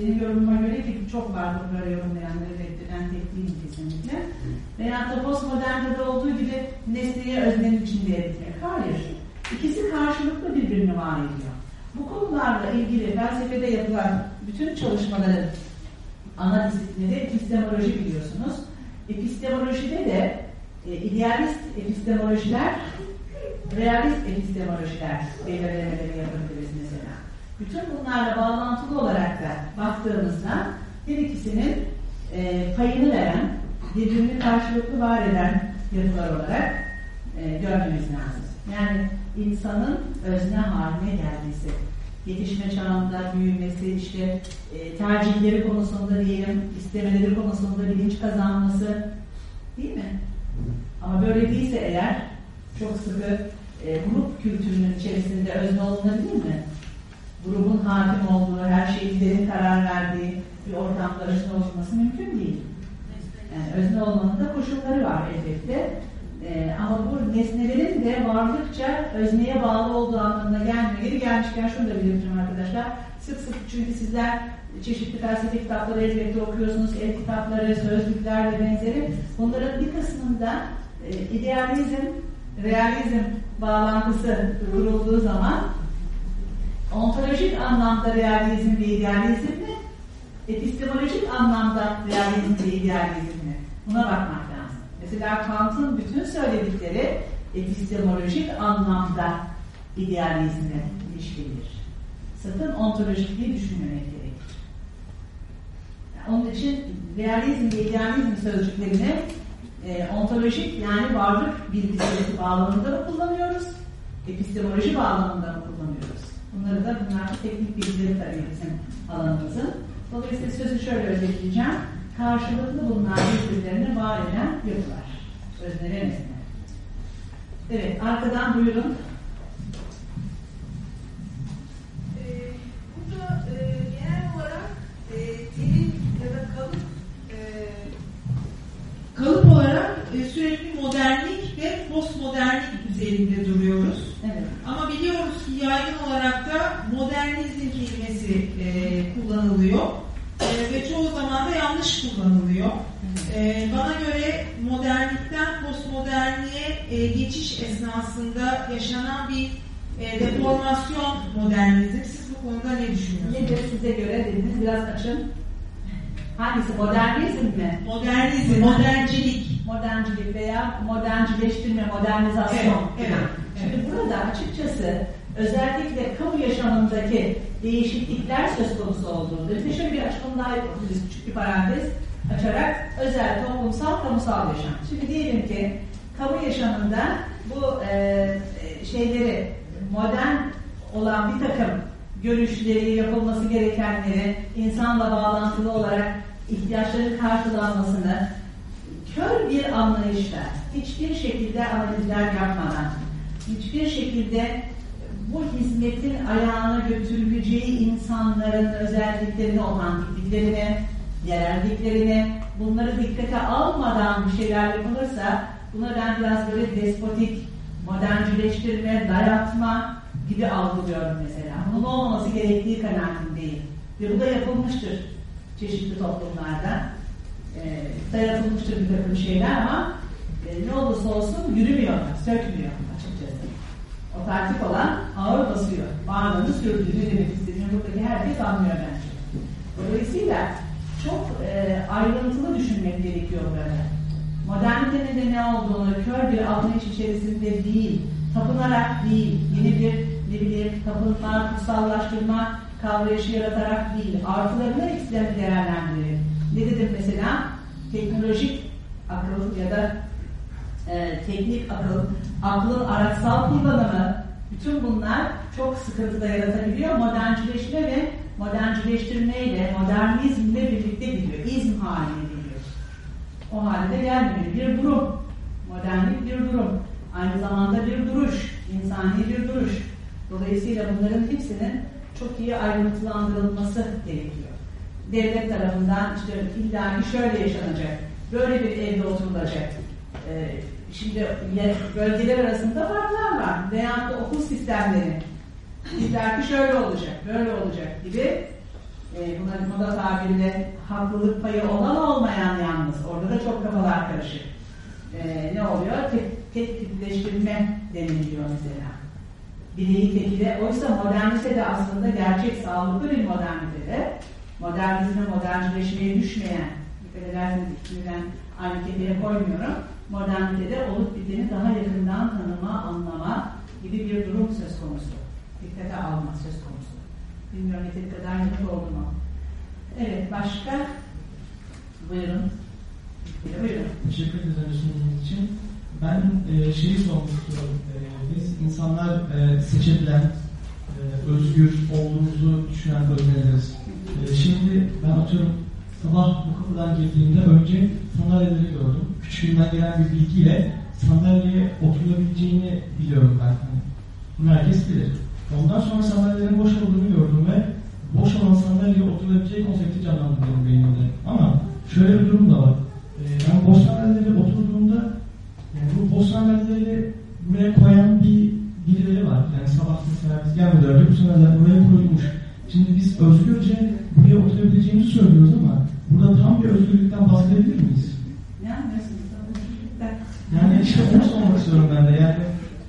Benim yorumuma göre ki çok var böyle yorumlayanları ben tek değilim kesinlikle. Veya da postmodernde de olduğu gibi nesneyi öznenin içinde eritmek. Hayır. İkisi karşılıklı birbirini var ediyor. Bu konularla ilgili felsefede yapılan bütün çalışmaların ana disiplini de epistemoloji biliyorsunuz. Epistemolojide de e, idealist epistemolojiler, realist epistemolojiler belirlemeleri yapabiliriz mesela. Bütün bunlarla bağlantılı olarak da baktığımızda her ikisinin e, payını veren, birbirini karşılıklı var eden yapılar olarak e, görmemiz lazım. Yani insanın özne haline geldiyse, yetişme çağında büyümesi, işte e, tercihleri konusunda diyelim, istemeleri konusunda bilinç kazanması değil mi? Ama böyle değilse eğer çok sıkı e, grup kültürünün içerisinde özne olunabilir mi? Grubun hakim olduğu, her şeyin karar verdiği bir ortamda özne olması mümkün değil. Yani özne olmanın da koşulları var elbette. Ee, ama bu nesnelerin de varlıkça özneye bağlı olduğu anlamına gelmiyor. Geri gelmişken şunu da belirteceğim arkadaşlar. Sık sık çünkü sizler çeşitli felsefe kitapları elbette okuyorsunuz, el kitapları, sözlükler ve benzeri. Bunların bir kısmında e, idealizm, realizm bağlantısı kurulduğu zaman ontolojik anlamda realizm ve idealizm mi? Epistemolojik anlamda realizm ve idealizm mi? Buna bakmak. Mesela Kant'ın bütün söyledikleri epistemolojik anlamda idealizmle ilişkilidir. Sakın ontolojikliği düşünmemek gerekir. Yani onun için realizm ve idealizm sözcüklerini e, ontolojik yani varlık bilgisi bağlamında mı kullanıyoruz? Epistemoloji bağlamında mı kullanıyoruz? Bunları da bunlar teknik bilgileri tabii bizim alanımızın. Dolayısıyla sözü şöyle özetleyeceğim. Karşılıklı bunlar birbirlerini var eden yapılar. Özne ve nesne. Evet, arkadan buyurun. Ee, e, e, dilin ya da kalıp e, kalıp olarak e, sürekli modernlik ve postmodernlik üzerinde duruyoruz. Evet. Ama biliyoruz ki yaygın olarak da modernizm kelimesi e, kullanılıyor. E, ve çoğu zaman da yanlış kullanılıyor. E, bana göre modernlikten postmodernliğe e, geçiş esnasında yaşanan bir e, deformasyon modernizm. Siz bu konuda ne düşünüyorsunuz? Nedir size göre dediniz biraz açın. Hangisi? Modernizm mi? Modernizm, moderncilik. Moderncilik veya moderncileştirme, modernizasyon. Evet, evet, Şimdi burada açıkçası özellikle kamu yaşamındaki değişiklikler söz konusu olduğunda bir şöyle bir açılım daha yapabiliriz. Küçük bir parantez açarak özel, toplumsal, kamusal yaşam. Şimdi diyelim ki kamu yaşamında bu e, şeyleri modern olan bir takım görüşleri, yapılması gerekenleri, insanla bağlantılı olarak ihtiyaçların karşılanmasını kör bir anlayışla, hiçbir şekilde analizler yapmadan, hiçbir şekilde bu hizmetin ayağına götürüleceği insanların özelliklerini, otantikliklerini, yerelliklerini, bunları dikkate almadan bir şeyler yapılırsa, buna ben biraz böyle despotik, moderncileştirme, dayatma gibi algılıyorum mesela. Bunun olmaması gerektiği kanaatindeyim. Ve bu da yapılmıştır çeşitli toplumlarda. E, dayatılmıştır bir takım şeyler ama e, ne olursa olsun yürümüyor, sökmüyor. Otantik olan ağır basıyor. Varlığını sürdürüyor demek istediğim buradaki herkes anlıyor bence. Dolayısıyla çok e, ayrıntılı düşünmek gerekiyor burada. Modernitenin de ne olduğunu kör bir anlayış içerisinde değil, tapınarak değil, yeni bir ne bileyim tapınma, kutsallaştırma kavrayışı yaratarak değil, artılarını eksilerini değerlendirelim. Ne dedim mesela? Teknolojik akıl ya da e, teknik akıl, aklın araçsal kullanımı, bütün bunlar çok sıkıntı da yaratabiliyor. Moderncileşme ve moderncileştirmeyle, modernizmle birlikte gidiyor. İzm haline geliyor. O halde gelmiyor. Bir durum. Modernlik bir durum. Aynı zamanda bir duruş. insani bir duruş. Dolayısıyla bunların hepsinin çok iyi ayrıntılandırılması gerekiyor. Devlet tarafından işte illa şöyle yaşanacak, böyle bir evde oturulacak. Ee, şimdi bölgeler arasında farklar var. Veyahut da okul sistemleri. İlla ki şöyle olacak, böyle olacak gibi e, buna moda tabiriyle haklılık payı olan olmayan yalnız. Orada da çok kafalar karışık. E, ne oluyor? Tek, tek tipleştirme deniliyor mesela bireyi tekile. Oysa modernite de aslında gerçek sağlıklı bir modernitede modernizme, modernileşmeye düşmeyen dikkat ederseniz ikisinden aynı kefeye koymuyorum. Modernitede olup biteni daha yakından tanıma, anlama gibi bir durum söz konusu. Dikkate alma söz konusu. Bilmiyorum yeteri kadar yanıt oldu mu? Evet, başka? Buyurun. Buyurun. Teşekkür ederim sunduğunuz için. Ben e, şeyi sormuştum. E, biz insanlar e, seçebilen, e, özgür olduğumuzu düşünen özneleriz. E, şimdi ben atıyorum sabah bu kapıdan girdiğimde önce sandalyeleri gördüm. Küçüğümden gelen bir bilgiyle sandalyeye oturabileceğini biliyorum ben. Yani, bunu herkes bilir. Ondan sonra sandalyelerin boş olduğunu gördüm ve boş olan sandalyeye oturabileceği konsepti canlandı benim beynimde. Ama şöyle bir durum da var. E, ben boş sandalyelere oturduğumda yani bu boş sandalyeleri buraya koyan bir birileri var. Yani sabah mesela biz gelmeden önce bu sandalyeler buraya koyulmuş. Şimdi biz özgürce buraya oturabileceğimizi söylüyoruz ama burada tam bir özgürlükten bahsedebilir miyiz? Yani işte onu sormak istiyorum ben de. Yani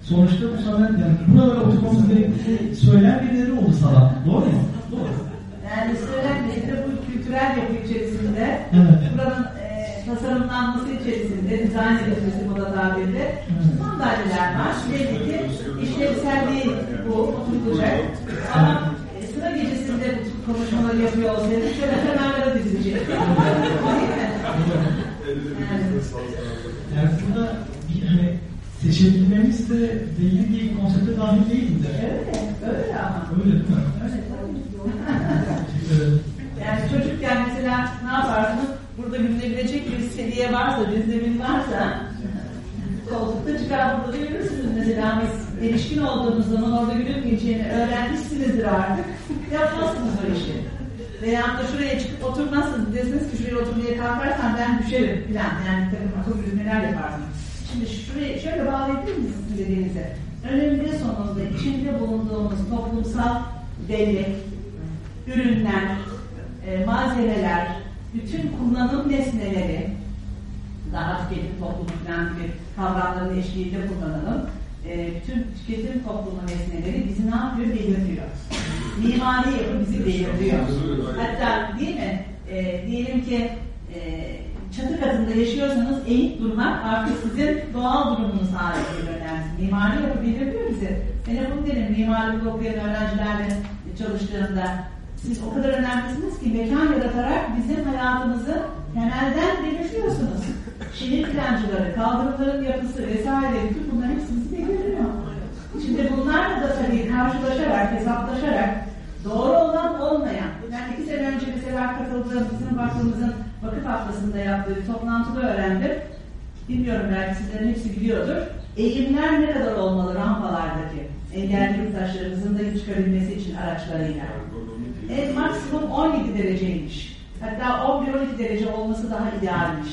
sonuçta bu sandalye, yani buralara oturmamız gerektiğini söyleyen birileri oldu sabah. Doğru mu? Doğru. Yani söylenmedi bu kültürel yapı içerisinde Evet. buranın e, tasarımlanması içerisinde, dizayn edilmesi moda tabirinde Evet. sandalyeler var. Belli ki işlevselliği bu oturtulacak. Ama e, sıra gecesinde bu konuşmaları yapıyor olsaydı şöyle kenarlara dizilecek. Değil mi? Yani burada bir hani seçebilmemiz de belli bir konsepte dahil değil midir? Öyle, öyle ama. Öyle değil mi? Öyle tabii. Evet. Yani çocukken mesela ne yaparsınız? Burada gülünebilecek bir seviye varsa, bir zemin varsa koltukta çıkar burada da yürürsünüz mesela. Biz erişkin olduğunuz zaman orada gülünmeyeceğini öğrenmişsinizdir artık. Yapmazsınız o işi. Veya da şuraya çıkıp oturmazsınız. Dersiniz ki şuraya oturmaya kalkarsam ben düşerim falan. Yani bir takım akıl yürümeler yaparsınız. Şimdi şuraya şöyle bağlayabilir misiniz dediğinize? Önünde sonunda içinde bulunduğumuz toplumsal bellek, ürünler, e, malzemeler, bütün kullanım nesneleri, daha tüketim toplumu falan gibi kavramların eşliğinde kullanalım. E, bütün tüketim toplumu nesneleri bizi ne yapıyor? Belirtiyor. Mimari yapı bizi belirtiyor. Hatta değil mi? e, diyelim ki e, çatı katında yaşıyorsanız eğik durmak artık sizin doğal durumunuz haline önemli. Mimari yapı belirliyor bize. Ben hep derim mimarlık okuyan öğrencilerle çalıştığımda. Siz o kadar önemlisiniz ki mekan yaratarak bizim hayatımızı temelden belirliyorsunuz. Şehir plancıları, kaldırımların yapısı vesaire bütün bunların hepsi belirliyor. Şimdi bunlarla da tabii karşılaşarak, hesaplaşarak doğru olan olmayan. Ben iki sene önce mesela katıldığım bizim vakfımızın vakıf haftasında yaptığı toplantıda öğrendim. Bilmiyorum belki sizlerin hepsi biliyordur. Eğimler ne kadar olmalı rampalardaki engelli yurttaşlarımızın da çıkabilmesi için araçlarıyla. En maksimum 17 dereceymiş. Hatta 11-12 derece olması daha idealmiş.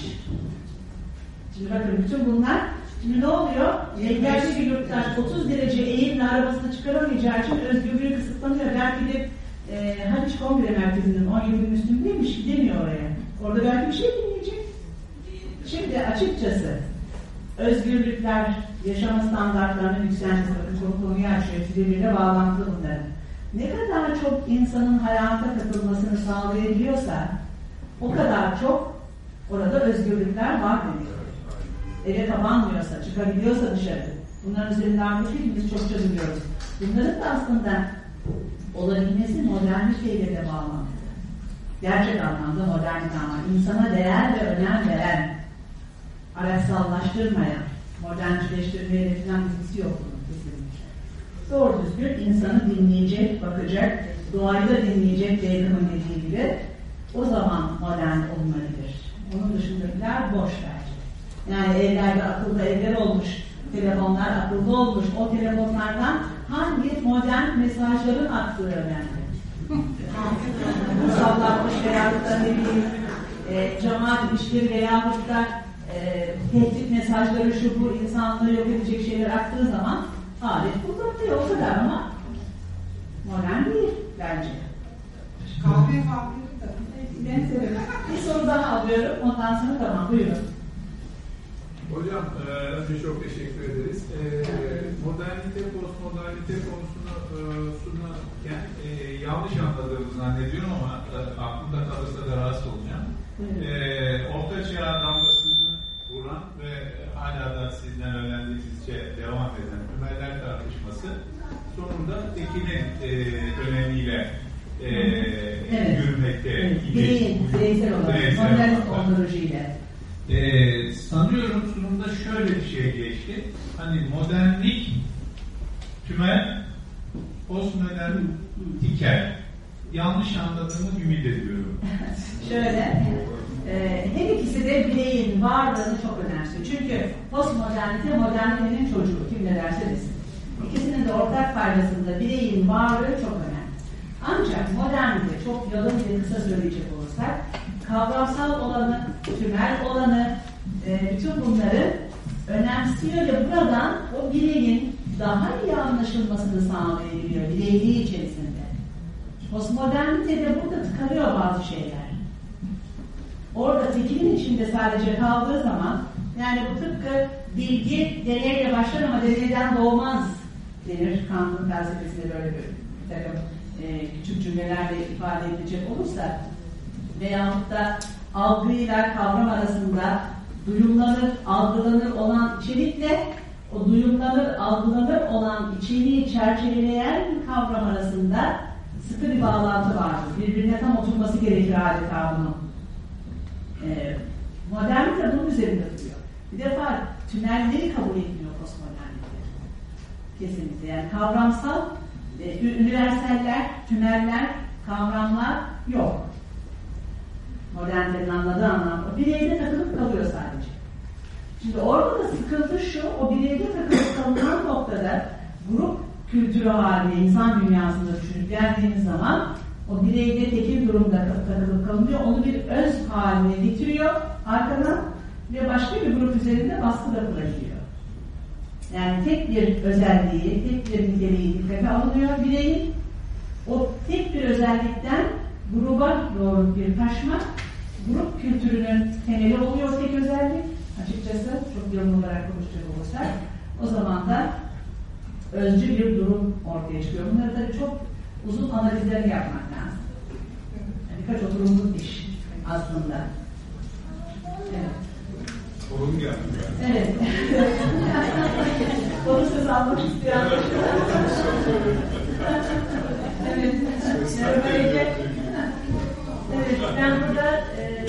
Şimdi bakın bütün bunlar Şimdi ne oluyor? Engelli bir yurttaş 30 derece eğimle arabasını çıkaramayacağı için özgürlüğü kısıtlanıyor. Belki de e, Haliç Kongre Merkezi'nin 10 yılın üstündeymiş gidemiyor oraya. Orada belki bir şey dinleyecek. Şimdi açıkçası özgürlükler, yaşama standartlarının yükselmesi, bakın konu konuyu açıyor, birbirine bağlantılı bunların. Ne kadar çok insanın hayata katılmasını sağlayabiliyorsa o kadar çok orada özgürlükler var deniyor eve kapanmıyorsa, çıkabiliyorsa dışarı, bunların üzerinden bir biz çokça biliyoruz. Bunların da aslında olabilmesi moderniteyle de bağlantılı. Gerçek anlamda modernite ama insana değer ve önem veren, araçsallaştırmayan, modernleştirmeye falan ilgisi yok bunun kesinlikle. Doğru düzgün insanı dinleyecek, bakacak, doğayı da dinleyecek Beylik'in dediği gibi o zaman modern olunabilir. Onun dışındakiler boş ver. Yani evlerde akıllı evler olmuş, telefonlar akıllı olmuş. O telefonlardan hangi modern mesajların aktığı önemli. Sallanmış veya da ne bileyim e, cemaat ilişkileri veya da e, tehdit mesajları şu bu insanlığı yok edecek şeyler aktığı zaman alet kullanılıyor o kadar ama modern değil bence. Kahve. Ben severim. Bir soru daha alıyorum. Ondan sonra tamam buyurun. Hocam, e, önce çok teşekkür ederiz. E, modernite, postmodernite konusunu e, sunarken e, yanlış anladığımı zannediyorum ama e, aklımda kalırsa da rahatsız olacağım. E, Orta Çağ damgasını vuran ve hala da sizden öğrendiğinizce devam eden Ömerler tartışması sonunda Tekin'in e, önemiyle e, Evet. yürümekte. Evet, bireysel olarak, modern ontolojiyle. Ee, sanıyorum sunumda şöyle bir şey geçti. Hani modernlik tümel, postmodern diker. Yanlış anladığımı ümit ediyorum. Şöyle, e, her ikisi de bireyin varlığını çok önemsiyor. Çünkü postmodernite modernitenin çocuğu, kim ne derse desin. İkisinin de ortak faydasında bireyin varlığı çok önemli. Ancak modernite, çok yalın ve kısa söyleyecek kavramsal olanı, tümel olanı, e, bütün bunları önemsiyor ve buradan o bireyin daha iyi anlaşılmasını sağlayabiliyor bireyliği içerisinde. Postmodernitede burada tıkanıyor bazı şeyler. Orada tekinin içinde sadece kaldığı zaman yani bu tıpkı bilgi deneyle başlar ama deneyden doğmaz denir Kant'ın felsefesinde böyle bir takım e, küçük cümlelerle ifade edilecek olursa veyahut da algıyla kavram arasında duyumlanır, algılanır olan içerikle o duyumlanır, algılanır olan içeriği çerçeveleyen kavram arasında sıkı bir bağlantı vardır. Birbirine tam oturması gerekir adeta bunun. Ee, modernite bunun üzerinde duruyor. Bir defa tünelleri kabul etmiyor postmodernite. Kesinlikle. Yani kavramsal, e, üniverseller, tüneller, kavramlar yok. Modernitenin anladığı anlamda. Bireyde takılıp kalıyor sadece. Şimdi orada da sıkıntı şu, o bireyde takılıp kalınan noktada grup kültürü haline, insan dünyasında düşünüp geldiğiniz zaman o bireyde tekil durumda takılıp kalınıyor, onu bir öz haline getiriyor arkadan ve başka bir grup üzerinde baskı da kurabiliyor. Yani tek bir özelliği, tek bir niteliği dikkate alınıyor bireyin. O tek bir özellikten gruba doğru bir taşma, grup kültürünün temeli oluyor tek özellik. Açıkçası çok yoğun olarak konuşacak olursak o zaman da özcü bir durum ortaya çıkıyor. Bunları da çok uzun analizlerini yapmak lazım. Yani birkaç oturumluk iş. aslında. Evet. Sorun geldi. Evet. Onu söz almak isteyen. evet. Merhaba Ece. Evet, ben burada e,